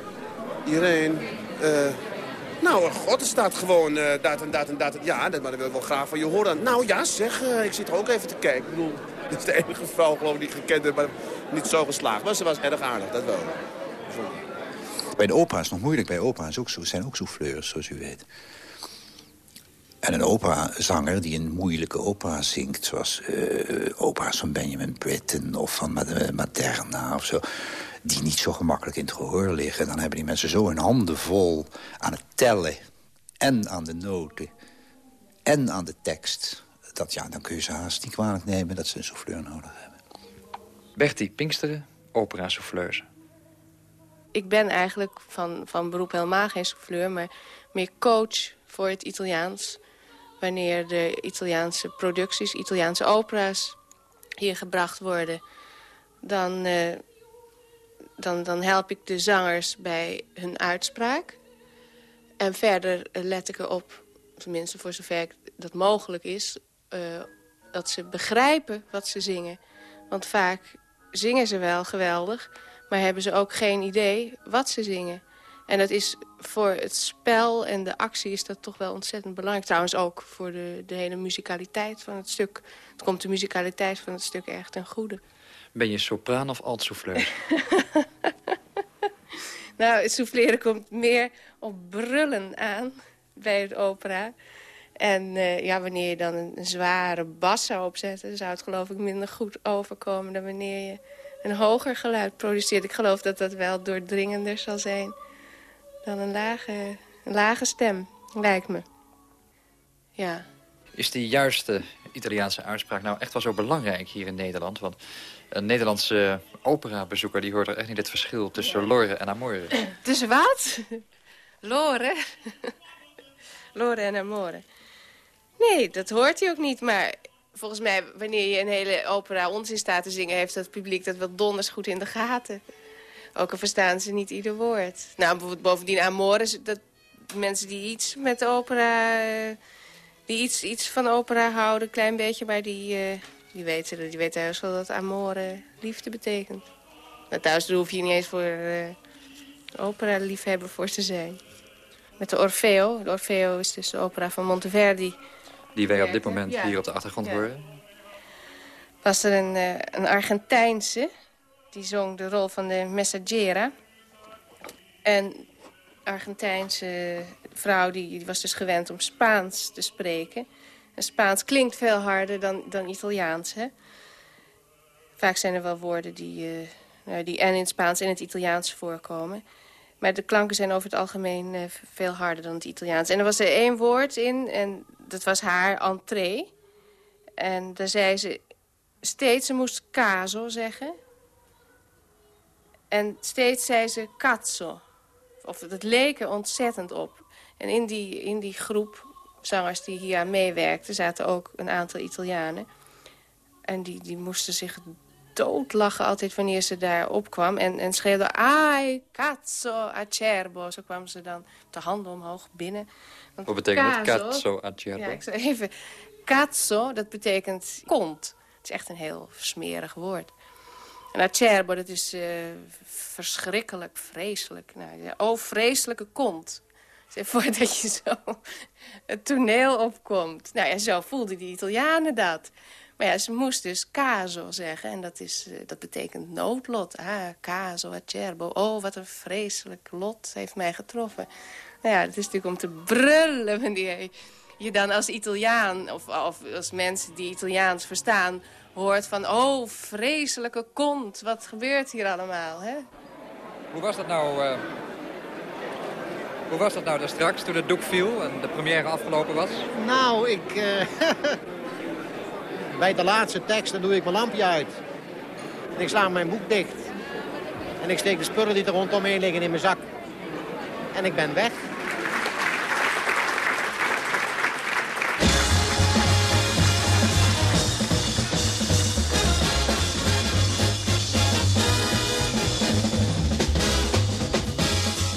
Irene, nou, god, er staat gewoon dat en dat en dat. Ja, dat, maar dat wil ik wel graag van je horen. Nou ja, zeg, ik zit er ook even te kijken. Ik bedoel, dat is de enige vrouw geloof ik die ik gekend heb, maar niet zo geslaagd. Maar ze was erg aardig, dat wel. Bij de het nog moeilijk. Bij opera ook zo, zijn ook souffleurs, zoals u weet. En een operazanger die een moeilijke opera zingt... zoals uh, opera's van Benjamin Britten of van Materna of zo... die niet zo gemakkelijk in het gehoor liggen... dan hebben die mensen zo hun handen vol aan het tellen... en aan de noten en aan de tekst... Dat, ja, dan kun je ze haast niet kwalijk nemen dat ze een souffleur nodig hebben. Bertie Pinksteren, opera-souffleuse ik ben eigenlijk van, van beroep helemaal geen souffleur... maar meer coach voor het Italiaans. Wanneer de Italiaanse producties, Italiaanse opera's hier gebracht worden... dan, uh, dan, dan help ik de zangers bij hun uitspraak. En verder let ik erop, tenminste voor zover dat mogelijk is... Uh, dat ze begrijpen wat ze zingen. Want vaak zingen ze wel geweldig maar hebben ze ook geen idee wat ze zingen. En dat is voor het spel en de actie is dat toch wel ontzettend belangrijk. Trouwens ook voor de, de hele muzikaliteit van het stuk. Het komt de muzikaliteit van het stuk erg ten goede. Ben je sopraan of altsouffleur? nou, het souffleren komt meer op brullen aan bij het opera. En uh, ja, wanneer je dan een, een zware bas zou opzetten... zou het geloof ik minder goed overkomen dan wanneer je een hoger geluid produceert. Ik geloof dat dat wel doordringender zal zijn dan een lage, een lage stem, lijkt me. Ja. Is die juiste Italiaanse uitspraak nou echt wel zo belangrijk hier in Nederland? Want een Nederlandse operabezoeker die hoort er echt niet het verschil tussen lore en amore. Tussen wat? Lore? lore en amore. Nee, dat hoort hij ook niet, maar volgens mij, wanneer je een hele opera onzin staat te zingen... heeft het publiek dat wel donders goed in de gaten. Ook al verstaan ze niet ieder woord. Nou, bijvoorbeeld bovendien Amore, dat mensen die iets met opera... die iets, iets van opera houden, een klein beetje... maar die, uh, die weten, die weten juist wel dat Amore liefde betekent. Nou, thuis daar hoef je niet eens voor uh, opera-liefhebber voor te zijn. Met de Orfeo. De Orfeo is dus de opera van Monteverdi... Die wij op dit moment hier op de achtergrond horen. Was er een, uh, een Argentijnse die zong de rol van de Messaggera. En Argentijnse vrouw die, was dus gewend om Spaans te spreken. En Spaans klinkt veel harder dan, dan Italiaans, hè? Vaak zijn er wel woorden die, uh, nou, die en in het Spaans en het Italiaans voorkomen. Maar de klanken zijn over het algemeen uh, veel harder dan het Italiaans. En er was er één woord in en dat was haar entree. En daar zei ze steeds, ze moest caso zeggen. En steeds zei ze cazzo. Of het leek er ontzettend op. En in die, in die groep zangers die hier aan meewerkten... zaten ook een aantal Italianen. En die, die moesten zich doodlachen altijd wanneer ze daar opkwam. En, en schreeuwden, ai, cazzo, acerbo. Zo kwamen ze dan de handen omhoog binnen. Want Wat betekent dat, cazzo, acerbo? Ja, ik zei even, cazzo, dat betekent kont. Het is echt een heel smerig woord. En acerbo, dat is uh, verschrikkelijk, vreselijk. Nou, oh, vreselijke kont. Voordat je zo het toneel opkomt. Nou ja, zo voelden die Italianen dat. Maar ja, ze moest dus caso zeggen. En dat, is, uh, dat betekent noodlot. Ah, caso, acerbo. Oh, wat een vreselijk lot heeft mij getroffen. Nou ja, het is natuurlijk om te brullen wanneer je dan als Italiaan... of, of als mensen die Italiaans verstaan hoort van... oh, vreselijke kont, wat gebeurt hier allemaal, hè? Hoe was dat nou... Uh... Hoe was dat nou daar straks, toen het doek viel en de première afgelopen was? Nou, ik... Uh... Bij de laatste tekst dan doe ik mijn lampje uit. En ik sla mijn boek dicht. En ik steek de spullen die er rondomheen liggen in mijn zak. En ik ben weg.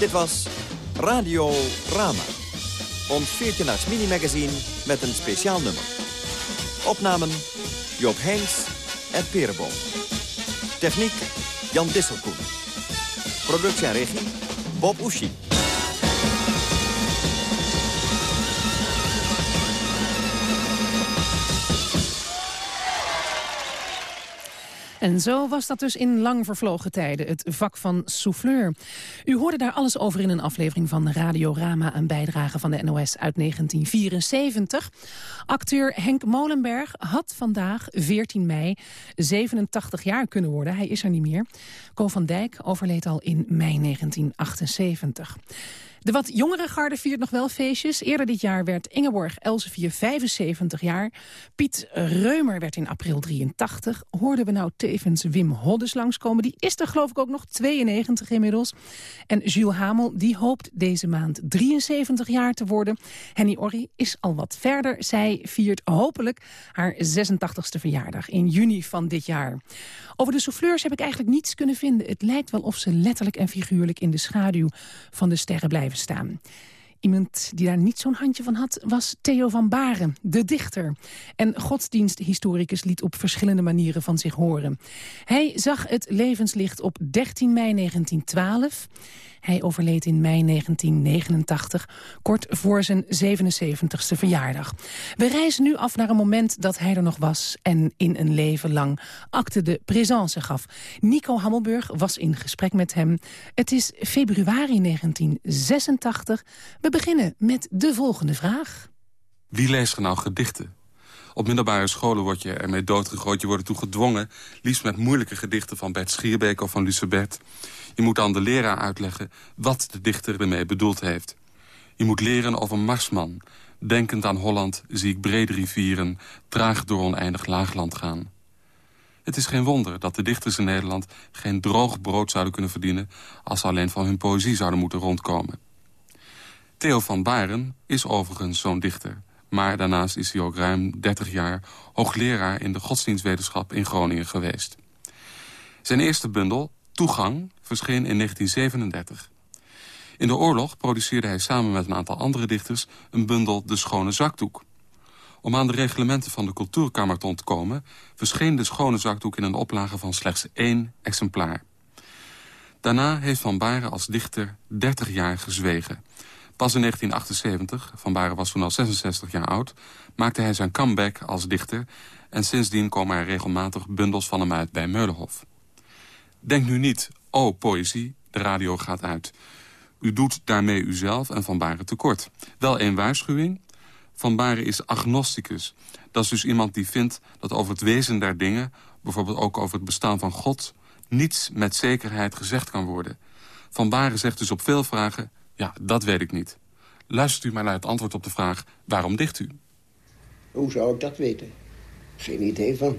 Dit was Radio Rama. Ons 14 mini-magazine met een speciaal nummer. Opnamen Joop Heijns en Perenboom. Techniek Jan Disselkoen. Productie en regie Bob Oeschie. En zo was dat dus in lang vervlogen tijden, het vak van souffleur. U hoorde daar alles over in een aflevering van Radiorama... een bijdrage van de NOS uit 1974. Acteur Henk Molenberg had vandaag, 14 mei, 87 jaar kunnen worden. Hij is er niet meer. Ko van Dijk overleed al in mei 1978. De wat jongere garde viert nog wel feestjes. Eerder dit jaar werd Ingeborg Elsevier 75 jaar. Piet Reumer werd in april 83. Hoorden we nou tevens Wim Hoddes langskomen. Die is er geloof ik ook nog 92 inmiddels. En Jules Hamel die hoopt deze maand 73 jaar te worden. Henny Orri is al wat verder. Zij viert hopelijk haar 86e verjaardag in juni van dit jaar. Over de souffleurs heb ik eigenlijk niets kunnen vinden. Het lijkt wel of ze letterlijk en figuurlijk in de schaduw van de sterren blijven Iemand die daar niet zo'n handje van had, was Theo van Baren, de dichter. En godsdiensthistoricus liet op verschillende manieren van zich horen. Hij zag het levenslicht op 13 mei 1912... Hij overleed in mei 1989, kort voor zijn 77ste verjaardag. We reizen nu af naar een moment dat hij er nog was... en in een leven lang acte de présence gaf. Nico Hammelburg was in gesprek met hem. Het is februari 1986. We beginnen met de volgende vraag. Wie leest er nou gedichten? Op middelbare scholen word je ermee doodgegooid. Je wordt ertoe gedwongen, liefst met moeilijke gedichten van Bert Schierbeek of van Lucebert. Je moet aan de leraar uitleggen wat de dichter ermee bedoeld heeft. Je moet leren over Marsman. Denkend aan Holland zie ik brede rivieren... traag door oneindig laagland gaan. Het is geen wonder dat de dichters in Nederland... geen droog brood zouden kunnen verdienen... als ze alleen van hun poëzie zouden moeten rondkomen. Theo van Baren is overigens zo'n dichter. Maar daarnaast is hij ook ruim 30 jaar hoogleraar... in de godsdienstwetenschap in Groningen geweest. Zijn eerste bundel, Toegang, verscheen in 1937. In de oorlog produceerde hij samen met een aantal andere dichters... een bundel De Schone Zakdoek. Om aan de reglementen van de Cultuurkamer te ontkomen... verscheen De Schone Zakdoek in een oplage van slechts één exemplaar. Daarna heeft Van Baren als dichter 30 jaar gezwegen. Pas in 1978, Van Baren was toen al 66 jaar oud... maakte hij zijn comeback als dichter... en sindsdien komen er regelmatig bundels van hem uit bij Meulenhof. Denk nu niet, oh, poëzie, de radio gaat uit. U doet daarmee uzelf en Van Baren tekort. Wel een waarschuwing. Van Baren is agnosticus. Dat is dus iemand die vindt dat over het wezen der dingen... bijvoorbeeld ook over het bestaan van God... niets met zekerheid gezegd kan worden. Van Baren zegt dus op veel vragen... ja, dat weet ik niet. Luistert u maar naar het antwoord op de vraag... waarom dicht u? Hoe zou ik dat weten? Geen idee van.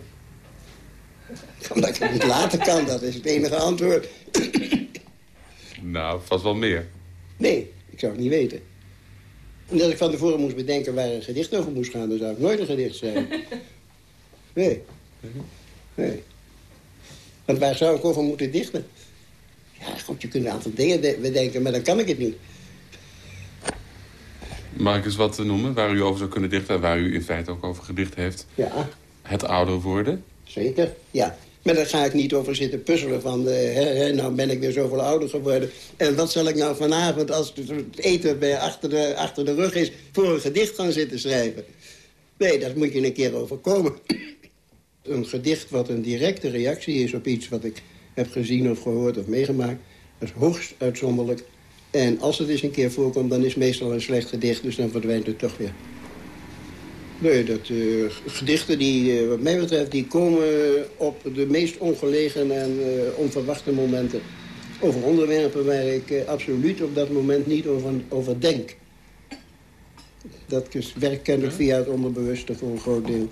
Omdat ik het niet laten kan, dat is het enige antwoord. Nou, vast wel meer. Nee, ik zou het niet weten. Omdat ik van tevoren moest bedenken waar een gedicht over moest gaan... dan zou ik nooit een gedicht schrijven. Nee. Nee. Want waar zou ik over moeten dichten? Ja, goed, je kunt een aantal dingen bedenken, maar dan kan ik het niet. Mag ik eens wat noemen waar u over zou kunnen dichten... en waar u in feite ook over gedicht heeft? Ja. Het ouder worden? Zeker, ja. Maar daar ga ik niet over zitten puzzelen van... Hè, nou ben ik weer zoveel ouder geworden. En wat zal ik nou vanavond, als het eten bij achter, de, achter de rug is... voor een gedicht gaan zitten schrijven? Nee, dat moet je een keer overkomen. een gedicht wat een directe reactie is op iets wat ik heb gezien of gehoord of meegemaakt... dat is hoogst uitzonderlijk. En als het eens een keer voorkomt, dan is het meestal een slecht gedicht... dus dan verdwijnt het toch weer. Nee, dat, uh, gedichten die, uh, wat mij betreft, die komen op de meest ongelegen en uh, onverwachte momenten. Over onderwerpen waar ik absoluut op dat moment niet over, over denk. Dat werkt kennelijk via het onderbewuste voor een groot deel.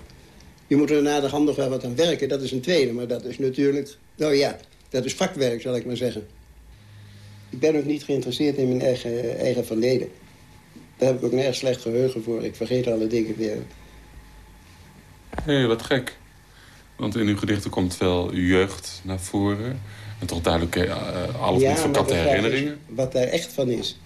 Je moet er na de hand nog wel wat aan werken, dat is een tweede. Maar dat is natuurlijk, nou ja, dat is vakwerk, zal ik maar zeggen. Ik ben ook niet geïnteresseerd in mijn eigen, eigen verleden. Daar heb ik ook een erg slecht geheugen voor. Ik vergeet alle dingen weer. Hé, hey, wat gek. Want in uw gedichten komt veel jeugd naar voren. En toch duidelijk uh, alles ja, niet verkapte herinneringen. Is wat daar echt van is.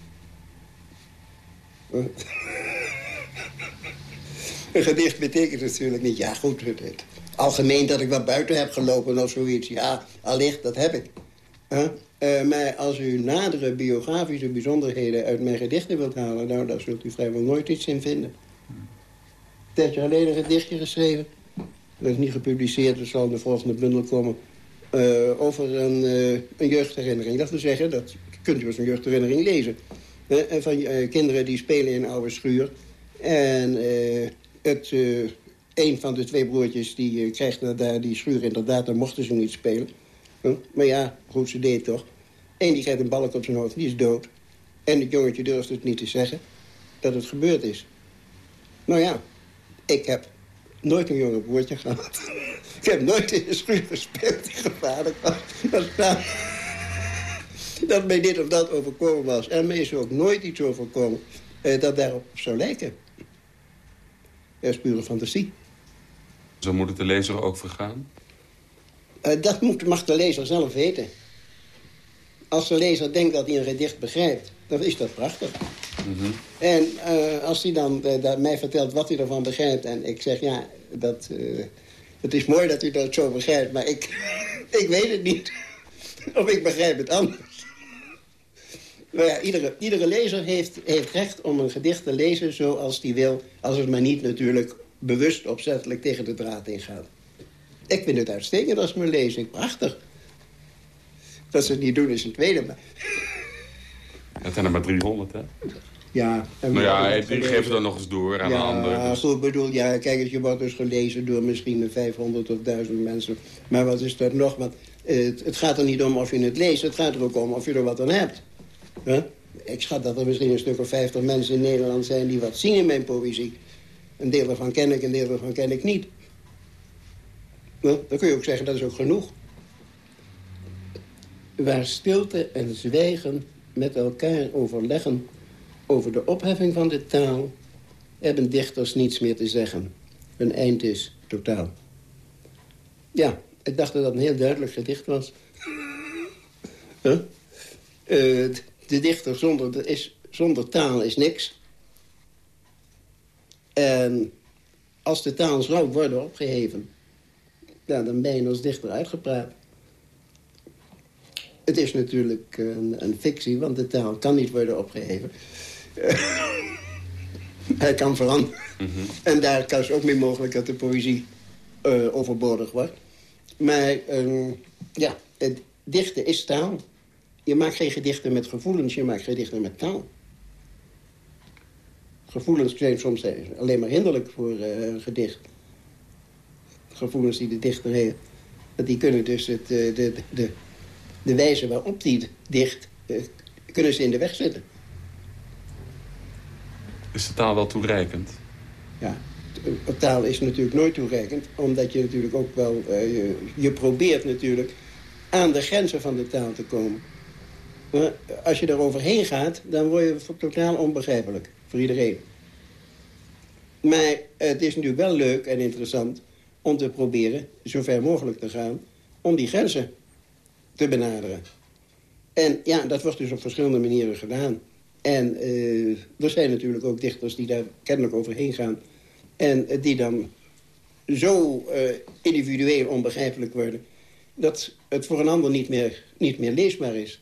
Een gedicht betekent natuurlijk niet... Ja, goed, het, algemeen dat ik wat buiten heb gelopen of zoiets. Ja, allicht, dat heb ik. Uh, maar als u nadere biografische bijzonderheden uit mijn gedichten wilt halen... nou, daar zult u vrijwel nooit iets in vinden tijdje geleden een gedichtje geschreven. Dat is niet gepubliceerd, dat zal in de volgende bundel komen. Uh, over een, uh, een jeugdherinnering. Dat wil zeggen, dat kunt u als een jeugdherinnering lezen. Uh, van kinderen die spelen in een oude schuur. En het, een van de twee broertjes die krijgt daar die schuur inderdaad. Dan mochten ze niet spelen. maar ja, goed, ze deed toch. Eén die krijgt een balk op zijn hoofd, die is dood. En het jongetje durft het niet te zeggen dat het gebeurd is. Nou ja, ik heb nooit een jonge broertje gehad. ik heb nooit in de schuur gespeeld die gevaarlijk was. Dat, dat mij dit of dat overkomen was. En mij is er ook nooit iets overkomen eh, dat daarop zou lijken. Dat is pure fantasie. Zo moet het de lezer ook vergaan? Uh, dat moet, mag de lezer zelf weten. Als de lezer denkt dat hij een gedicht begrijpt, dan is dat prachtig. Mhm. En uh, als hij dan uh, mij vertelt wat hij ervan begrijpt... en ik zeg, ja, dat, uh, het is mooi dat u dat zo begrijpt... maar ik, ik weet het niet. of ik begrijp het anders. maar ja, iedere, iedere lezer heeft, heeft recht om een gedicht te lezen zoals hij wil... als het maar niet natuurlijk bewust opzettelijk tegen de draad ingaat. Ik vind het uitstekend als me lezen. Prachtig. Dat ze het niet doen is een tweede, maar... Het zijn er maar 300, hè? Ja. En nou ja, die geven dan nog eens door aan ja, een ander. Ja, dus. goed bedoel, ja, kijk eens, je wordt dus gelezen door misschien 500 of 1000 mensen. Maar wat is dat nog? Want het, het, gaat er niet om of je het leest, het gaat er ook om of je er wat aan hebt. Huh? Ik schat dat er misschien een stuk of 50 mensen in Nederland zijn die wat zien in mijn poëzie. Een deel daarvan ken ik, een deel daarvan ken ik niet. Nou, dan kun je ook zeggen, dat is ook genoeg. Waar stilte en zwijgen met elkaar overleggen over de opheffing van de taal hebben dichters niets meer te zeggen. Hun eind is totaal. Ja, ik dacht dat dat een heel duidelijk gedicht was. uh, de dichter zonder, is, zonder taal is niks. En als de taal zou worden opgeheven... Ja, dan ben je als dichter uitgepraat. Het is natuurlijk een, een fictie, want de taal kan niet worden opgeheven. hij kan veranderen. Mhm. En daar kan het ook mee mogelijk dat de poëzie uh, overbodig wordt. Maar uh, ja, het, dichten is taal. Je maakt geen gedichten met gevoelens, je maakt gedichten met taal. Gevoelens zijn soms alleen maar hinderlijk voor uh, een gedicht. Gevoelens die de dichter heeft, die kunnen dus het, uh, de, de, de wijze waarop die dicht, uh, kunnen ze in de weg zetten. Is de taal wel toereikend? Ja, taal is natuurlijk nooit toereikend. Omdat je natuurlijk ook wel... je, je probeert natuurlijk aan de grenzen van de taal te komen. Maar als je er overheen gaat, dan word je totaal onbegrijpelijk. Voor iedereen. Maar het is natuurlijk wel leuk en interessant om te proberen, zo ver mogelijk te gaan... om die grenzen te benaderen. En ja, dat wordt dus op verschillende manieren gedaan. En uh, er zijn natuurlijk ook dichters die daar kennelijk overheen gaan... en die dan zo uh, individueel onbegrijpelijk worden... dat het voor een ander niet meer, niet meer leesbaar is.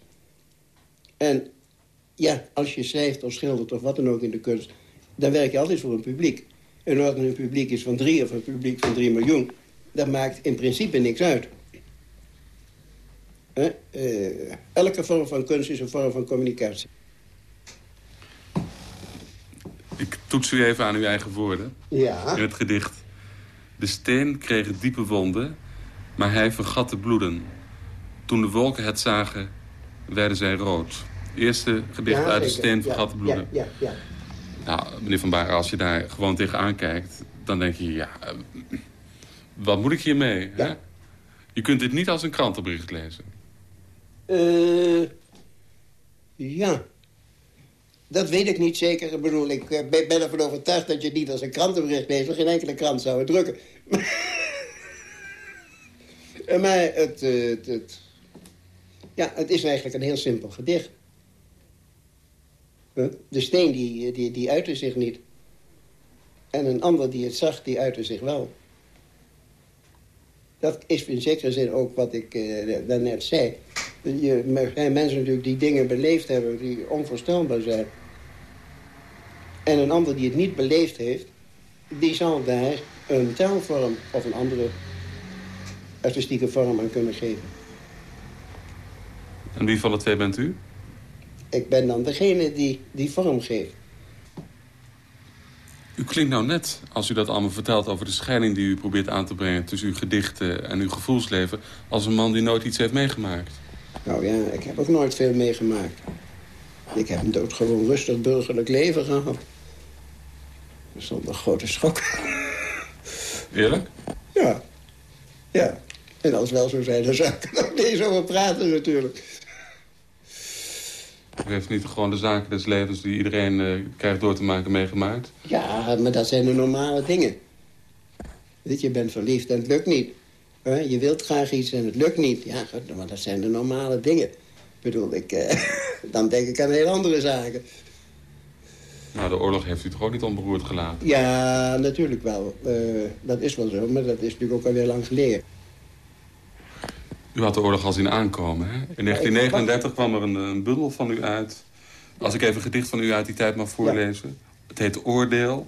En ja, als je schrijft of schildert of wat dan ook in de kunst... dan werk je altijd voor een publiek. En of het een publiek is van drie of een publiek van drie miljoen... dat maakt in principe niks uit. Uh, elke vorm van kunst is een vorm van communicatie. Ik toets u even aan uw eigen woorden. Ja. In het gedicht. De steen kreeg diepe wonden, maar hij vergat te bloeden. Toen de wolken het zagen, werden zij rood. Eerste gedicht Ja, uit de steen vergat te bloeden. Ja, ja, ja. Nou, meneer Van Baren, als je daar gewoon tegenaan kijkt... dan denk je, ja, eh, wat moet ik hiermee? Hè? Je kunt dit niet als een krantenbericht lezen. Eh, ja. Dat weet ik niet zeker. Ik bedoel, ik eh, ben ervan overtuigd dat je niet als een krantenbericht want Geen enkele krant zou het drukken. Eh, maar het, het, ja, het is eigenlijk een heel simpel gedicht. De steen die, die, die uitte zich niet. En een ander die het zag, die uitte zich wel. Dat is in zekere zin ook wat ik eh, daarnet zei. Je, er zijn mensen natuurlijk die dingen beleefd hebben die onvoorstelbaar zijn. En een ander die het niet beleefd heeft... die zal daar een taalvorm of een andere artistieke vorm aan kunnen geven. En wie van de twee bent u? Ik ben dan degene die die vorm geeft. U klinkt nou net, als u dat allemaal vertelt over de scheiding die u probeert aan te brengen... tussen uw gedichten en uw gevoelsleven... als een man die nooit iets heeft meegemaakt. Nou ja, ik heb ook nooit veel meegemaakt. Ik heb een doodgewoon rustig burgerlijk leven gehad. Zonder grote schok. Eerlijk? Ja. Ja. En als wel zo zijn, dan zou ik er nog niet over praten natuurlijk. U heeft niet gewoon de zaken des levens die iedereen eh, krijgt door te maken meegemaakt. Ja, maar dat zijn de normale dingen. Weet je, je bent verliefd en het lukt niet. Je wilt graag iets en het lukt niet. Ja, goed, maar dat zijn de normale dingen. Ik bedoel, ik, eh, dan denk ik aan heel andere zaken. Nou, de oorlog heeft u toch ook niet onberoerd gelaten? Ja, natuurlijk wel. Eh, dat is wel zo, maar dat is natuurlijk ook alweer lang geleden. U had de oorlog al zien aankomen, hè? In 1939 kwam er een, een bundel van u uit. Als ik even een gedicht van u uit die tijd mag voorlezen. Het heet Oordeel.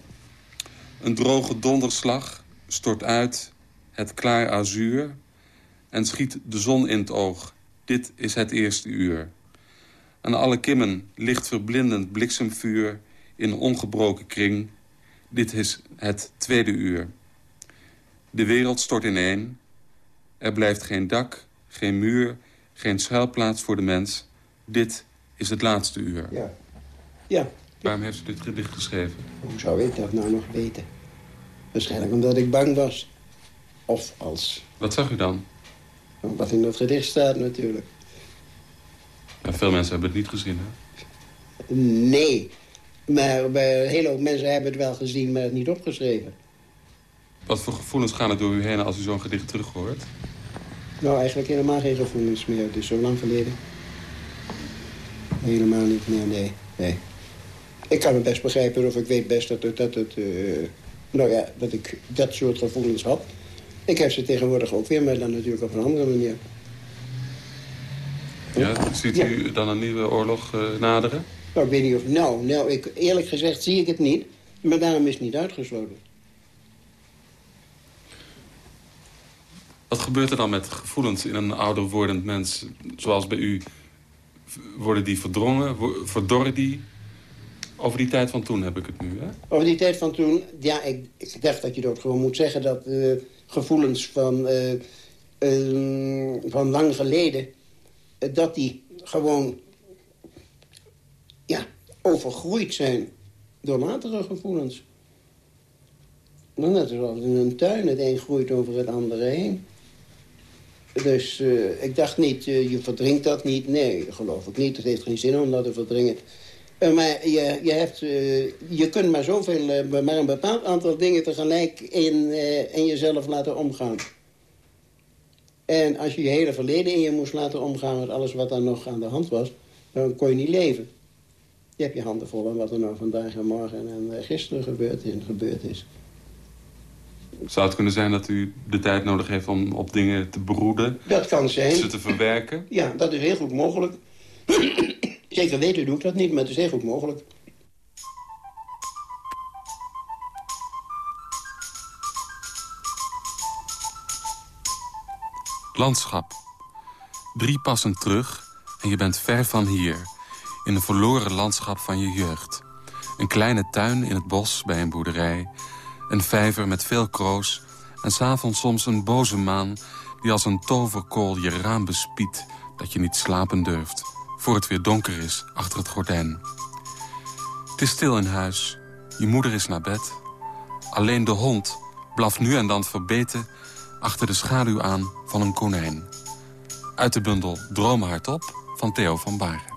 Een droge donderslag stort uit het klaar azuur... en schiet de zon in het oog. Dit is het eerste uur. Aan alle kimmen ligt verblindend bliksemvuur... in ongebroken kring. Dit is het tweede uur. De wereld stort ineen. Er blijft geen dak, geen muur, geen schuilplaats voor de mens. Dit is het laatste uur. Ja. Ja. Waarom heeft u dit gedicht geschreven? Hoe zou ik dat nou nog weten? Waarschijnlijk omdat ik bang was. Of als... Wat zag u dan? Wat in dat gedicht staat natuurlijk. Ja, veel mensen hebben het niet gezien, hè? Nee. Maar een hele hoop mensen hebben het wel gezien, maar het niet opgeschreven. Wat voor gevoelens gaan er door u heen als u zo'n gedicht terug hoort? Nou, eigenlijk helemaal geen gevoelens meer. Het is zo lang geleden. Helemaal niet meer, nee. nee. Ik kan het best begrijpen of ik weet best dat, dat, het, eh, nou ja, dat ik dat soort gevoelens had. Ik heb ze tegenwoordig ook weer, maar dan natuurlijk op een andere manier. Ja, ziet u dan een nieuwe oorlog eh, naderen? Nou, ik weet niet of... Nou, nou ik, eerlijk gezegd zie ik het niet. Maar daarom is het niet uitgesloten. Wat Wat gebeurt er dan met gevoelens in een ouder wordend mens, zoals bij u? Worden die verdrongen? Verdorren die? Over die tijd van toen heb ik het nu, hè? Over die tijd van toen, ja, ik, ik dacht dat je dat gewoon moet zeggen... dat uh, gevoelens van, uh, uh, van lang geleden... dat die gewoon ja, overgroeid zijn door latere gevoelens. Nou, net zoals in een tuin, het een groeit over het andere heen. Dus uh, ik dacht niet, je verdrinkt dat niet. Nee, geloof ik niet. Het heeft geen zin om dat te verdringen. Uh, maar je, je, hebt, je kunt maar zoveel, maar een bepaald aantal dingen tegelijk in, in jezelf laten omgaan. En als je je hele verleden in je moest laten omgaan met alles wat er nog aan de hand was, dan kon je niet leven. Je hebt je handen vol aan wat er nou vandaag en morgen en gisteren gebeurd, en gebeurd is. Zou het kunnen zijn dat u de tijd nodig heeft om op dingen te broeden? Dat kan zijn. Ze te verwerken? Ja, dat is heel goed mogelijk. Zeker weten doe ik dat niet, maar het is heel goed mogelijk. Landschap. Drie passen terug en je bent ver van hier. In een verloren landschap van je jeugd. Een kleine tuin in het bos bij een boerderij een vijver met veel kroos... en s'avonds soms een boze maan die als een toverkool je raam bespiedt... dat je niet slapen durft, voor het weer donker is achter het gordijn. Het is stil in huis, je moeder is naar bed. Alleen de hond blaft nu en dan verbeten... achter de schaduw aan van een konijn. Uit de bundel Dromen hardop van Theo van Baren.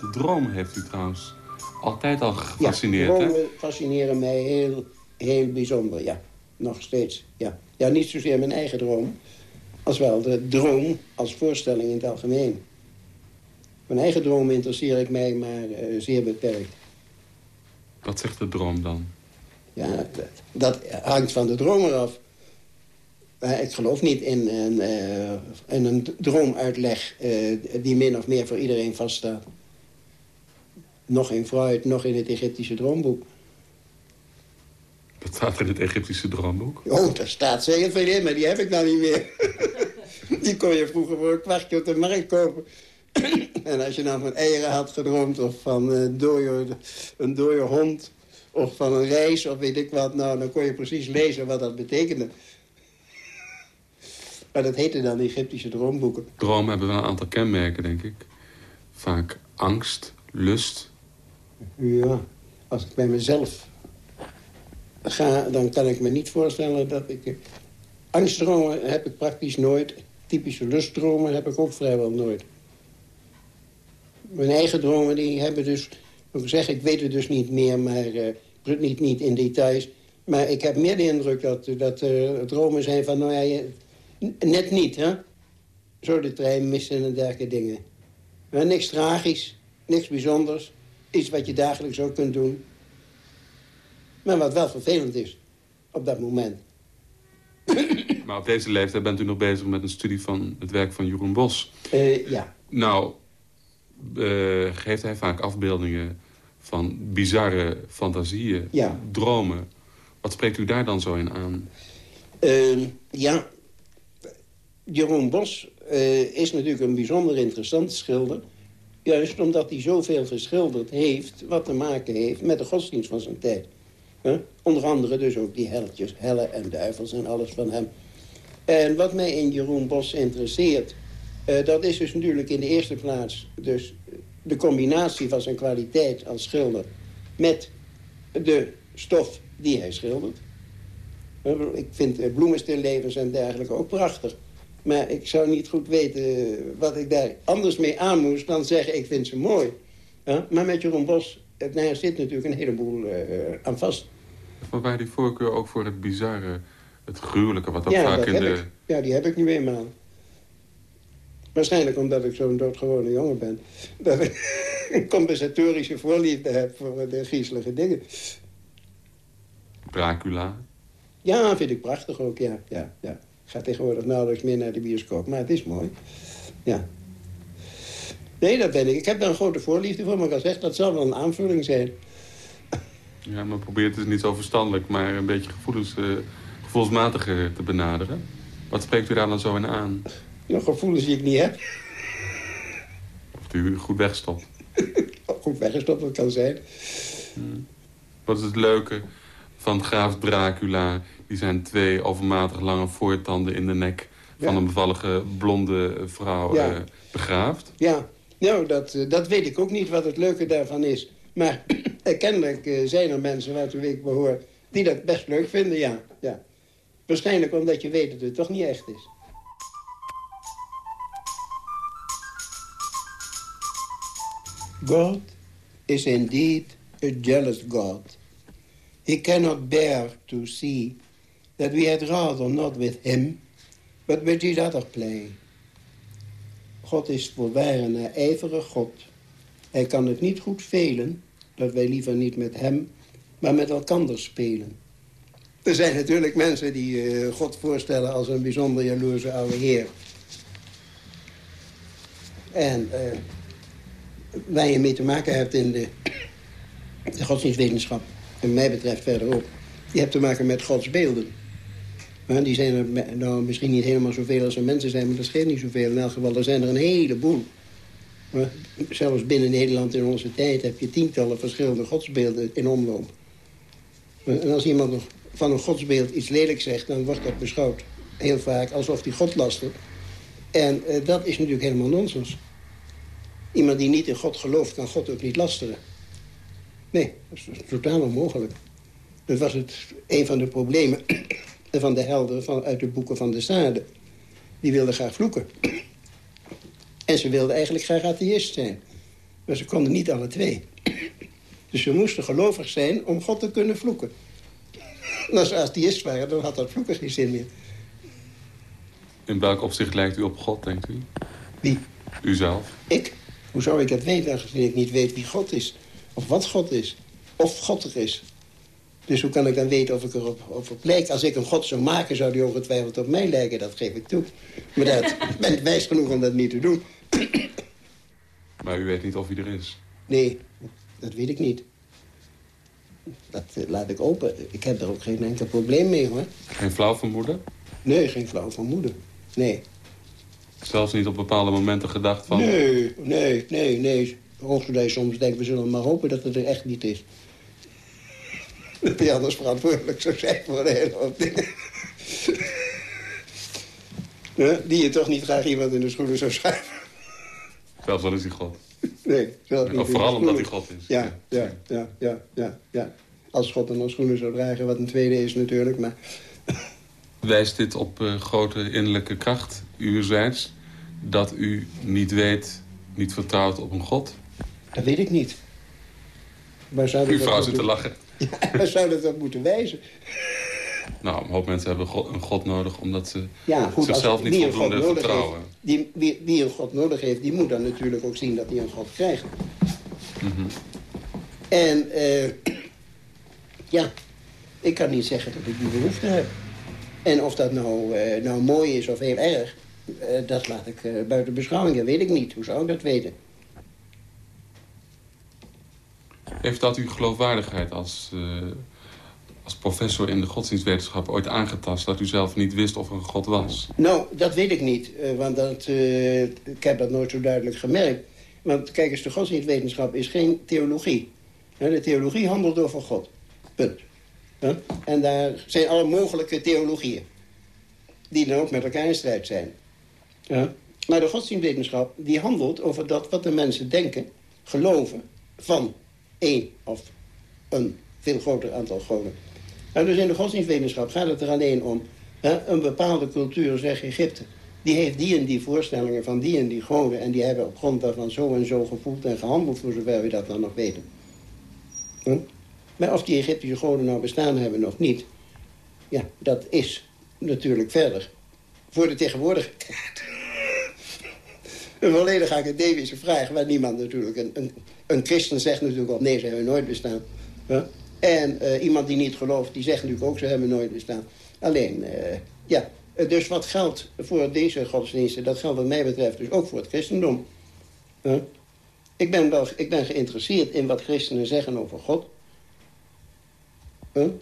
De droom heeft u trouwens altijd al gefascineerd, ja, dromen fascineren mij heel, heel bijzonder, ja. Nog steeds, ja. Ja, niet zozeer mijn eigen droom... als wel de droom als voorstelling in het algemeen. Mijn eigen droom interesseer ik mij maar uh, zeer beperkt. Wat zegt de droom dan? Ja, dat, dat hangt van de dromer af. Uh, ik geloof niet in, in, uh, in een droomuitleg die min of meer voor iedereen vaststaat. Nog in Freud, nog in het Egyptische droomboek. Wat staat er in het Egyptische droomboek? Oh, daar staat zeker veel in, maar die heb ik nou niet meer. die kon je vroeger voor een kwartje op de markt kopen. en als je nou van eieren had gedroomd of van uh, een dode hond... of van een reis of weet ik wat, nou, dan kon je precies lezen wat dat betekende. maar dat heette dan Egyptische droomboeken. Dromen hebben wel een aantal kenmerken, denk ik. Vaak angst, lust, ja, als ik bij mezelf ga, dan kan ik me niet voorstellen dat ik... Angstdromen heb ik praktisch nooit. Typische lustdromen heb ik ook vrijwel nooit. Mijn eigen dromen die hebben dus... Ik zeg, ik weet het dus niet meer, maar uh, niet, niet in details. Maar ik heb meer de indruk dat, dat uh, dromen zijn van... Nou ja, net niet, hè? Zo de trein missen en dergelijke dingen. Maar niks tragisch, niks bijzonders. Iets wat je dagelijks ook kunt doen. Maar wat wel vervelend is op dat moment. Maar op deze leeftijd bent u nog bezig met een studie van het werk van Jeroen Bos. Uh, ja. Nou, uh, geeft hij vaak afbeeldingen van bizarre fantasieën, ja. dromen. Wat spreekt u daar dan zo in aan? Uh, ja, Jeroen Bos is natuurlijk een bijzonder interessant schilder... Juist omdat hij zoveel geschilderd heeft... wat te maken heeft met de godsdienst van zijn tijd. Onder andere dus ook die helletjes, helle en duivels en alles van hem. En wat mij in Jeroen Bos interesseert... Uh, dat is dus natuurlijk in de eerste plaats... dus de combinatie van zijn kwaliteit als schilder... met de stof die hij schildert. Ik vind bloemenstillevens en dergelijke ook prachtig. Maar ik zou niet goed weten wat ik daar anders mee aan moest... dan zeggen, ik vind ze mooi. Maar met Jeroen Bos, daar zit natuurlijk een heleboel uh, aan vast. Maar waar die voorkeur ook voor het bizarre, het gruwelijke... wat dat ja, vaak dat in de... Ik. Ja, die heb ik nu eenmaal. Waarschijnlijk omdat ik zo'n doodgewone jongen ben. Dat ik een compensatorische voorliefde heb voor de griezelige dingen. Dracula? Ja, vind ik prachtig ook, ja. ja, ja. Ik ga tegenwoordig nauwelijks meer naar de bioscoop, maar het is mooi. Ja. Nee, dat ben ik. Ik heb daar een grote voorliefde voor, maar ik al zeg, dat zal wel een aanvulling zijn. Ja, maar probeer het dus niet zo verstandelijk, maar een beetje gevoelens, uh, gevoelsmatiger te benaderen. Wat spreekt u daar dan zo in aan? Nog gevoelens die ik niet heb. Of u goed wegstopt. goed weggestopt, dat kan zijn. Hmm. Wat is het leuke van graaf Dracula? Die zijn twee overmatig lange voortanden in de nek... van een bevallige blonde vrouw ja. uh, begraafd. Ja, nou, dat, uh, dat weet ik ook niet wat het leuke daarvan is. Maar kennelijk uh, zijn er mensen waartoe ik behoor... die dat best leuk vinden, ja. ja. Waarschijnlijk omdat je weet dat het toch niet echt is. God is indeed a jealous God. He cannot bear to see that we had rather not with him, but with his other play. God is voorwaar een ijverig God. Hij kan het niet goed velen dat wij liever niet met hem, maar met elkander spelen. Er zijn natuurlijk mensen die uh, God voorstellen als een bijzonder jaloerse oude heer. En uh, waar je mee te maken hebt in de, de godsdienstwetenschap... en mij betreft verder ook... je hebt te maken met godsbeelden. Maar die zijn er nou, misschien niet helemaal zoveel als er mensen zijn... maar dat scheelt niet zoveel. In elk geval, er zijn er een heleboel. Zelfs binnen Nederland in onze tijd... heb je tientallen verschillende godsbeelden in omloop. En als iemand van een godsbeeld iets lelijks zegt... dan wordt dat beschouwd heel vaak alsof hij God lastert. En uh, dat is natuurlijk helemaal nonsens. Iemand die niet in God gelooft, kan God ook niet lasteren. Nee, dat is totaal onmogelijk. Dat was het, een van de problemen van de helden van, uit de boeken van de Sade. Die wilden graag vloeken. En ze wilden eigenlijk graag atheïst zijn. Maar ze konden niet alle twee. Dus ze moesten gelovig zijn om God te kunnen vloeken. En als ze atheïst waren, dan had dat vloeken geen zin meer. In welk opzicht lijkt u op God, denkt u? Wie? Uzelf. Ik? Hoe zou ik dat weten aangezien ik niet weet wie God is? Of wat God is? Of God er is? Dus hoe kan ik dan weten of ik erop op, op lijk? Als ik een God zou maken, zou die ongetwijfeld op mij lijken. Dat geef ik toe. Maar dat ben ik wijs genoeg om dat niet te doen. Maar u weet niet of hij er is? Nee, dat weet ik niet. Dat uh, laat ik open. Ik heb er ook geen enkel probleem mee, hoor. Geen flauw vermoeden? Nee, geen flauw vermoeden. Nee. Zelfs niet op bepaalde momenten gedacht van... Nee, nee, nee, nee. Hoogstens soms denken we zullen maar hopen dat het er echt niet is. Dat hij anders verantwoordelijk zou zijn voor een hele hoop dingen. ja, die je toch niet graag iemand in de schoenen zou schrijven. Zelfs al is hij God. Nee, zelfs niet. Of vooral omdat hij God is. Ja, ja, ja, ja, ja, ja. Als God dan schoenen zou dragen, wat een tweede is natuurlijk, maar... Wijst dit op uh, grote innerlijke kracht, uwerzijds... dat u niet weet, niet vertrouwt op een God? Dat weet ik niet. Waar zou Uw vrouw zit te lachen. Ja, waar zou dat moeten wijzen? Nou, een hoop mensen hebben een God nodig omdat ze ja, goed, zichzelf niet voldoende vertrouwen. Heeft, die, wie, wie, een God nodig heeft, die moet dan natuurlijk ook zien dat hij een God krijgt. Mm -hmm. En uh, ja, ik kan niet zeggen dat ik die behoefte heb. En of dat nou, uh, nou mooi is of heel erg, uh, dat laat ik buiten beschouwing. Dat weet ik niet. Hoe zou ik dat weten? Heeft dat uw geloofwaardigheid als, uh, als professor in de godsdienstwetenschap ooit aangetast... dat u zelf niet wist of er een god was? Nou, dat weet ik niet. Uh, want dat, uh, ik heb dat nooit zo duidelijk gemerkt. Want kijk eens, de godsdienstwetenschap is geen theologie. De theologie handelt over God. Punt. En daar zijn alle mogelijke theologieën. Die dan ook met elkaar in strijd zijn. Maar de godsdienstwetenschap die handelt over dat wat de mensen denken, geloven van één of een veel groter aantal goden. Nou, dus in de godsdienstwetenschap gaat het er alleen om... Hè, een bepaalde cultuur, zeg Egypte... die heeft die en die voorstellingen van die en die goden... en die hebben op grond daarvan zo en zo gevoeld en gehandeld... voor zover we dat dan nog weten. Maar of die Egyptische goden nou bestaan hebben of niet... ja, dat is natuurlijk verder. Voor de tegenwoordige een volledig academische vraag... waar niemand natuurlijk... Een, een, een christen zegt natuurlijk al... nee, ze hebben nooit bestaan. En uh, iemand die niet gelooft, die zegt natuurlijk ook... ze hebben nooit bestaan. Alleen, uh, ja... Dus wat geldt voor deze godsdiensten... dat geldt wat mij betreft dus ook voor het christendom. Ik, ben wel, ik ben geïnteresseerd in wat christenen zeggen over God.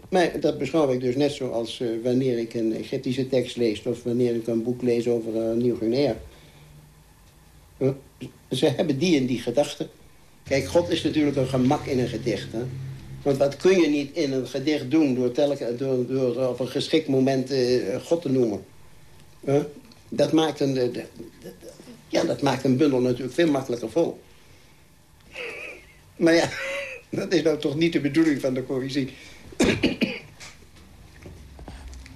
Maar dat beschouw ik dus net zoals uh, wanneer ik een Egyptische tekst lees... of wanneer ik een boek lees over Nieuw-Guinea. Ze hebben die en die gedachten. Kijk, God is natuurlijk een gemak in een gedicht. Hè? Want wat kun je niet in een gedicht doen door, telke, door, door op een geschikt moment uh, God te noemen? Dat, maakt een, ja, dat maakt een bundel natuurlijk veel makkelijker vol. Maar ja, dat is nou toch niet de bedoeling van de poëzie.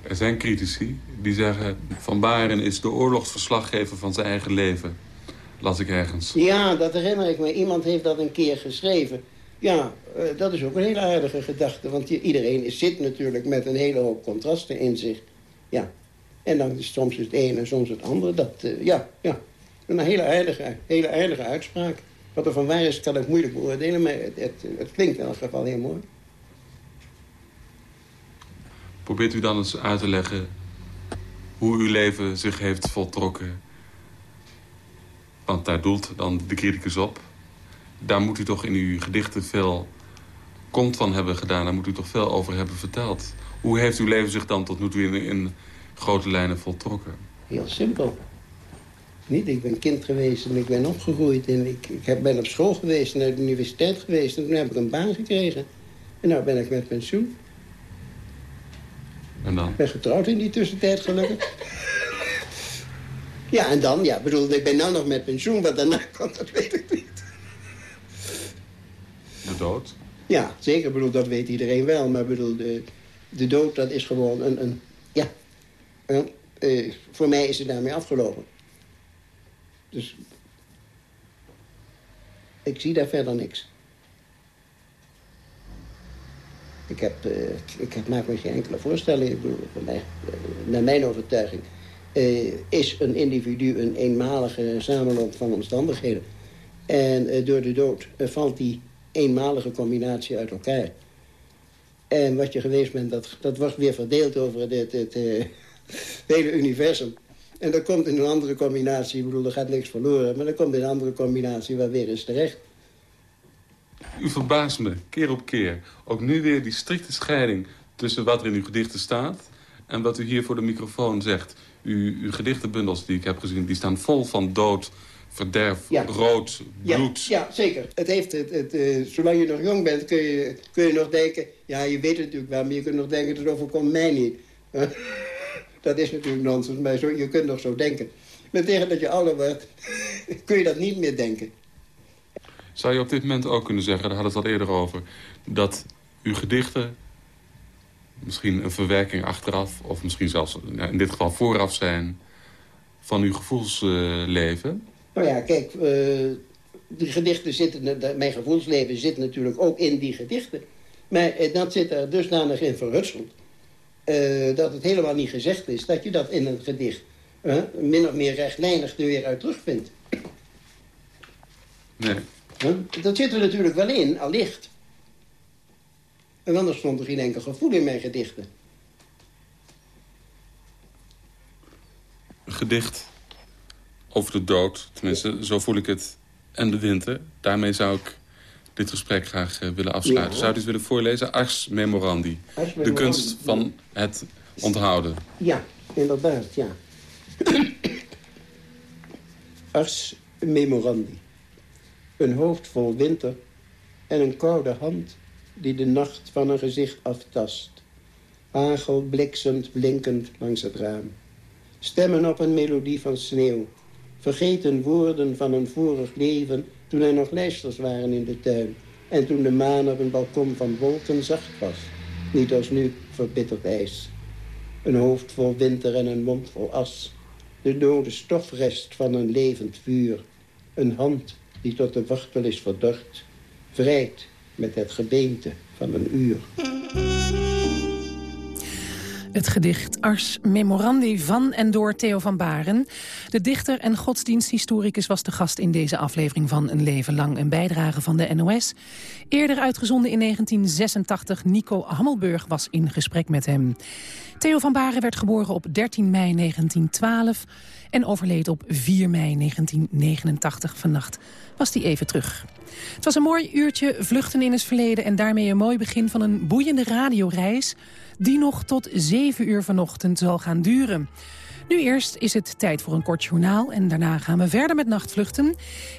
Er zijn critici die zeggen... Van Baren is de oorlogsverslaggever van zijn eigen leven. Las ik ergens. Ja, dat herinner ik me. Iemand heeft dat een keer geschreven. Ja, uh, dat is ook een hele aardige gedachte. Want je, iedereen zit natuurlijk met een hele hoop contrasten in zich. Ja. En dan is soms het een en soms het andere. Dat, uh, ja, ja. Een hele aardige, hele aardige uitspraak. Wat er van waar is, kan ik moeilijk beoordelen. Maar het, het, het klinkt in elk geval heel mooi. Probeert u dan eens uit te leggen hoe uw leven zich heeft voltrokken. Want daar doelt dan de criticus op. Daar moet u toch in uw gedichten veel kont van hebben gedaan. Daar moet u toch veel over hebben verteld. Hoe heeft uw leven zich dan tot nu toe in, in grote lijnen voltrokken? Heel simpel. Niet, ik ben kind geweest en ik ben opgegroeid. En ik, ik ben op school geweest en naar de universiteit geweest. En toen heb ik een baan gekregen. En nu ben ik met pensioen. En dan? Ik ben getrouwd in die tussentijd gelukkig. Ja, en dan, ja, bedoel, ik ben nou nog met pensioen. Wat daarna komt, dat weet ik niet. De dood? Ja, zeker. bedoel, dat weet iedereen wel. Maar bedoel, de, de dood, dat is gewoon een... een ja, een, uh, voor mij is het daarmee afgelopen. Dus ik zie daar verder niks. Ik, heb, uh, ik heb, maak me geen enkele voorstelling. Ik bedoel, naar mijn overtuiging uh, is een individu een eenmalige samenloop van omstandigheden. En door de dood valt die eenmalige combinatie uit elkaar. En wat je geweest bent, dat, dat wordt weer verdeeld over het hele universum. En dan komt in een andere combinatie, ik bedoel, er gaat niks verloren... maar dan komt in een andere combinatie waar weer eens terecht. U verbaast me, keer op keer. Ook nu weer die strikte scheiding tussen wat er in uw gedichten staat... en wat u hier voor de microfoon zegt. U, uw gedichtenbundels die ik heb gezien, die staan vol van dood, verderf, ja. rood, bloed. Ja, ja, zeker. Het heeft het, het, uh, zolang je nog jong bent kun je, kun je nog denken... ja, je weet het natuurlijk wel, maar je kunt nog denken... dat overkomt mij niet. Dat is natuurlijk nonsens, maar zo, je kunt nog zo denken. Maar tegen dat je ouder wordt, kun je dat niet meer denken. Zou je op dit moment ook kunnen zeggen, daar hadden we het al eerder over... dat uw gedichten misschien een verwerking achteraf... of misschien zelfs in dit geval vooraf zijn van uw gevoelsleven? nou ja, kijk, uh, die gedichten zitten... mijn gevoelsleven zit natuurlijk ook in die gedichten. Maar uh, dat zit er dusdanig in verhutseld uh, dat het helemaal niet gezegd is... dat je dat in een gedicht min of meer rechtlijnig er weer uit terugvindt. Nee. Dat zit er natuurlijk wel in, allicht. En anders stond er geen enkel gevoel in mijn gedichten. Een gedicht over de dood, tenminste, zo voel ik het, en de winter. Daarmee zou ik dit gesprek graag uh, willen afsluiten. Ja. Zou u het willen voorlezen? Ars Memorandi. Ars memorandi. De kunst van het onthouden. Ja, inderdaad, ja. Ars Memorandi. Een hoofd vol winter en een koude hand die de nacht van een gezicht aftast. Hagel bliksemd blinkend langs het raam. Stemmen op een melodie van sneeuw. Vergeten woorden van een vorig leven toen er nog lijsters waren in de tuin... en toen de maan op een balkon van wolken zacht was. Niet als nu verbitterd ijs. Een hoofd vol winter en een mond vol as. De dode stofrest van een levend vuur. Een hand die tot de wachtel is verdord. Vrijt met het gebeente van een uur. Het gedicht Ars Memorandi van en door Theo van Baren. De dichter en godsdiensthistoricus was de gast in deze aflevering van Een Leven Lang. Een bijdrage van de NOS. Eerder uitgezonden in 1986, Nico Hammelburg was in gesprek met hem. Theo van Baren werd geboren op 13 mei 1912 en overleed op 4 mei 1989. Vannacht was hij even terug. Het was een mooi uurtje vluchten in het verleden... en daarmee een mooi begin van een boeiende radioreis... die nog tot 7 uur vanochtend zal gaan duren. Nu eerst is het tijd voor een kort journaal en daarna gaan we verder met nachtvluchten.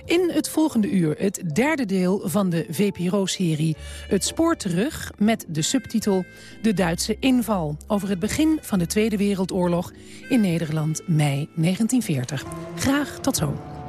In het volgende uur het derde deel van de VPRO-serie Het Spoor Terug... met de subtitel De Duitse Inval over het begin van de Tweede Wereldoorlog in Nederland mei 1940. Graag tot zo.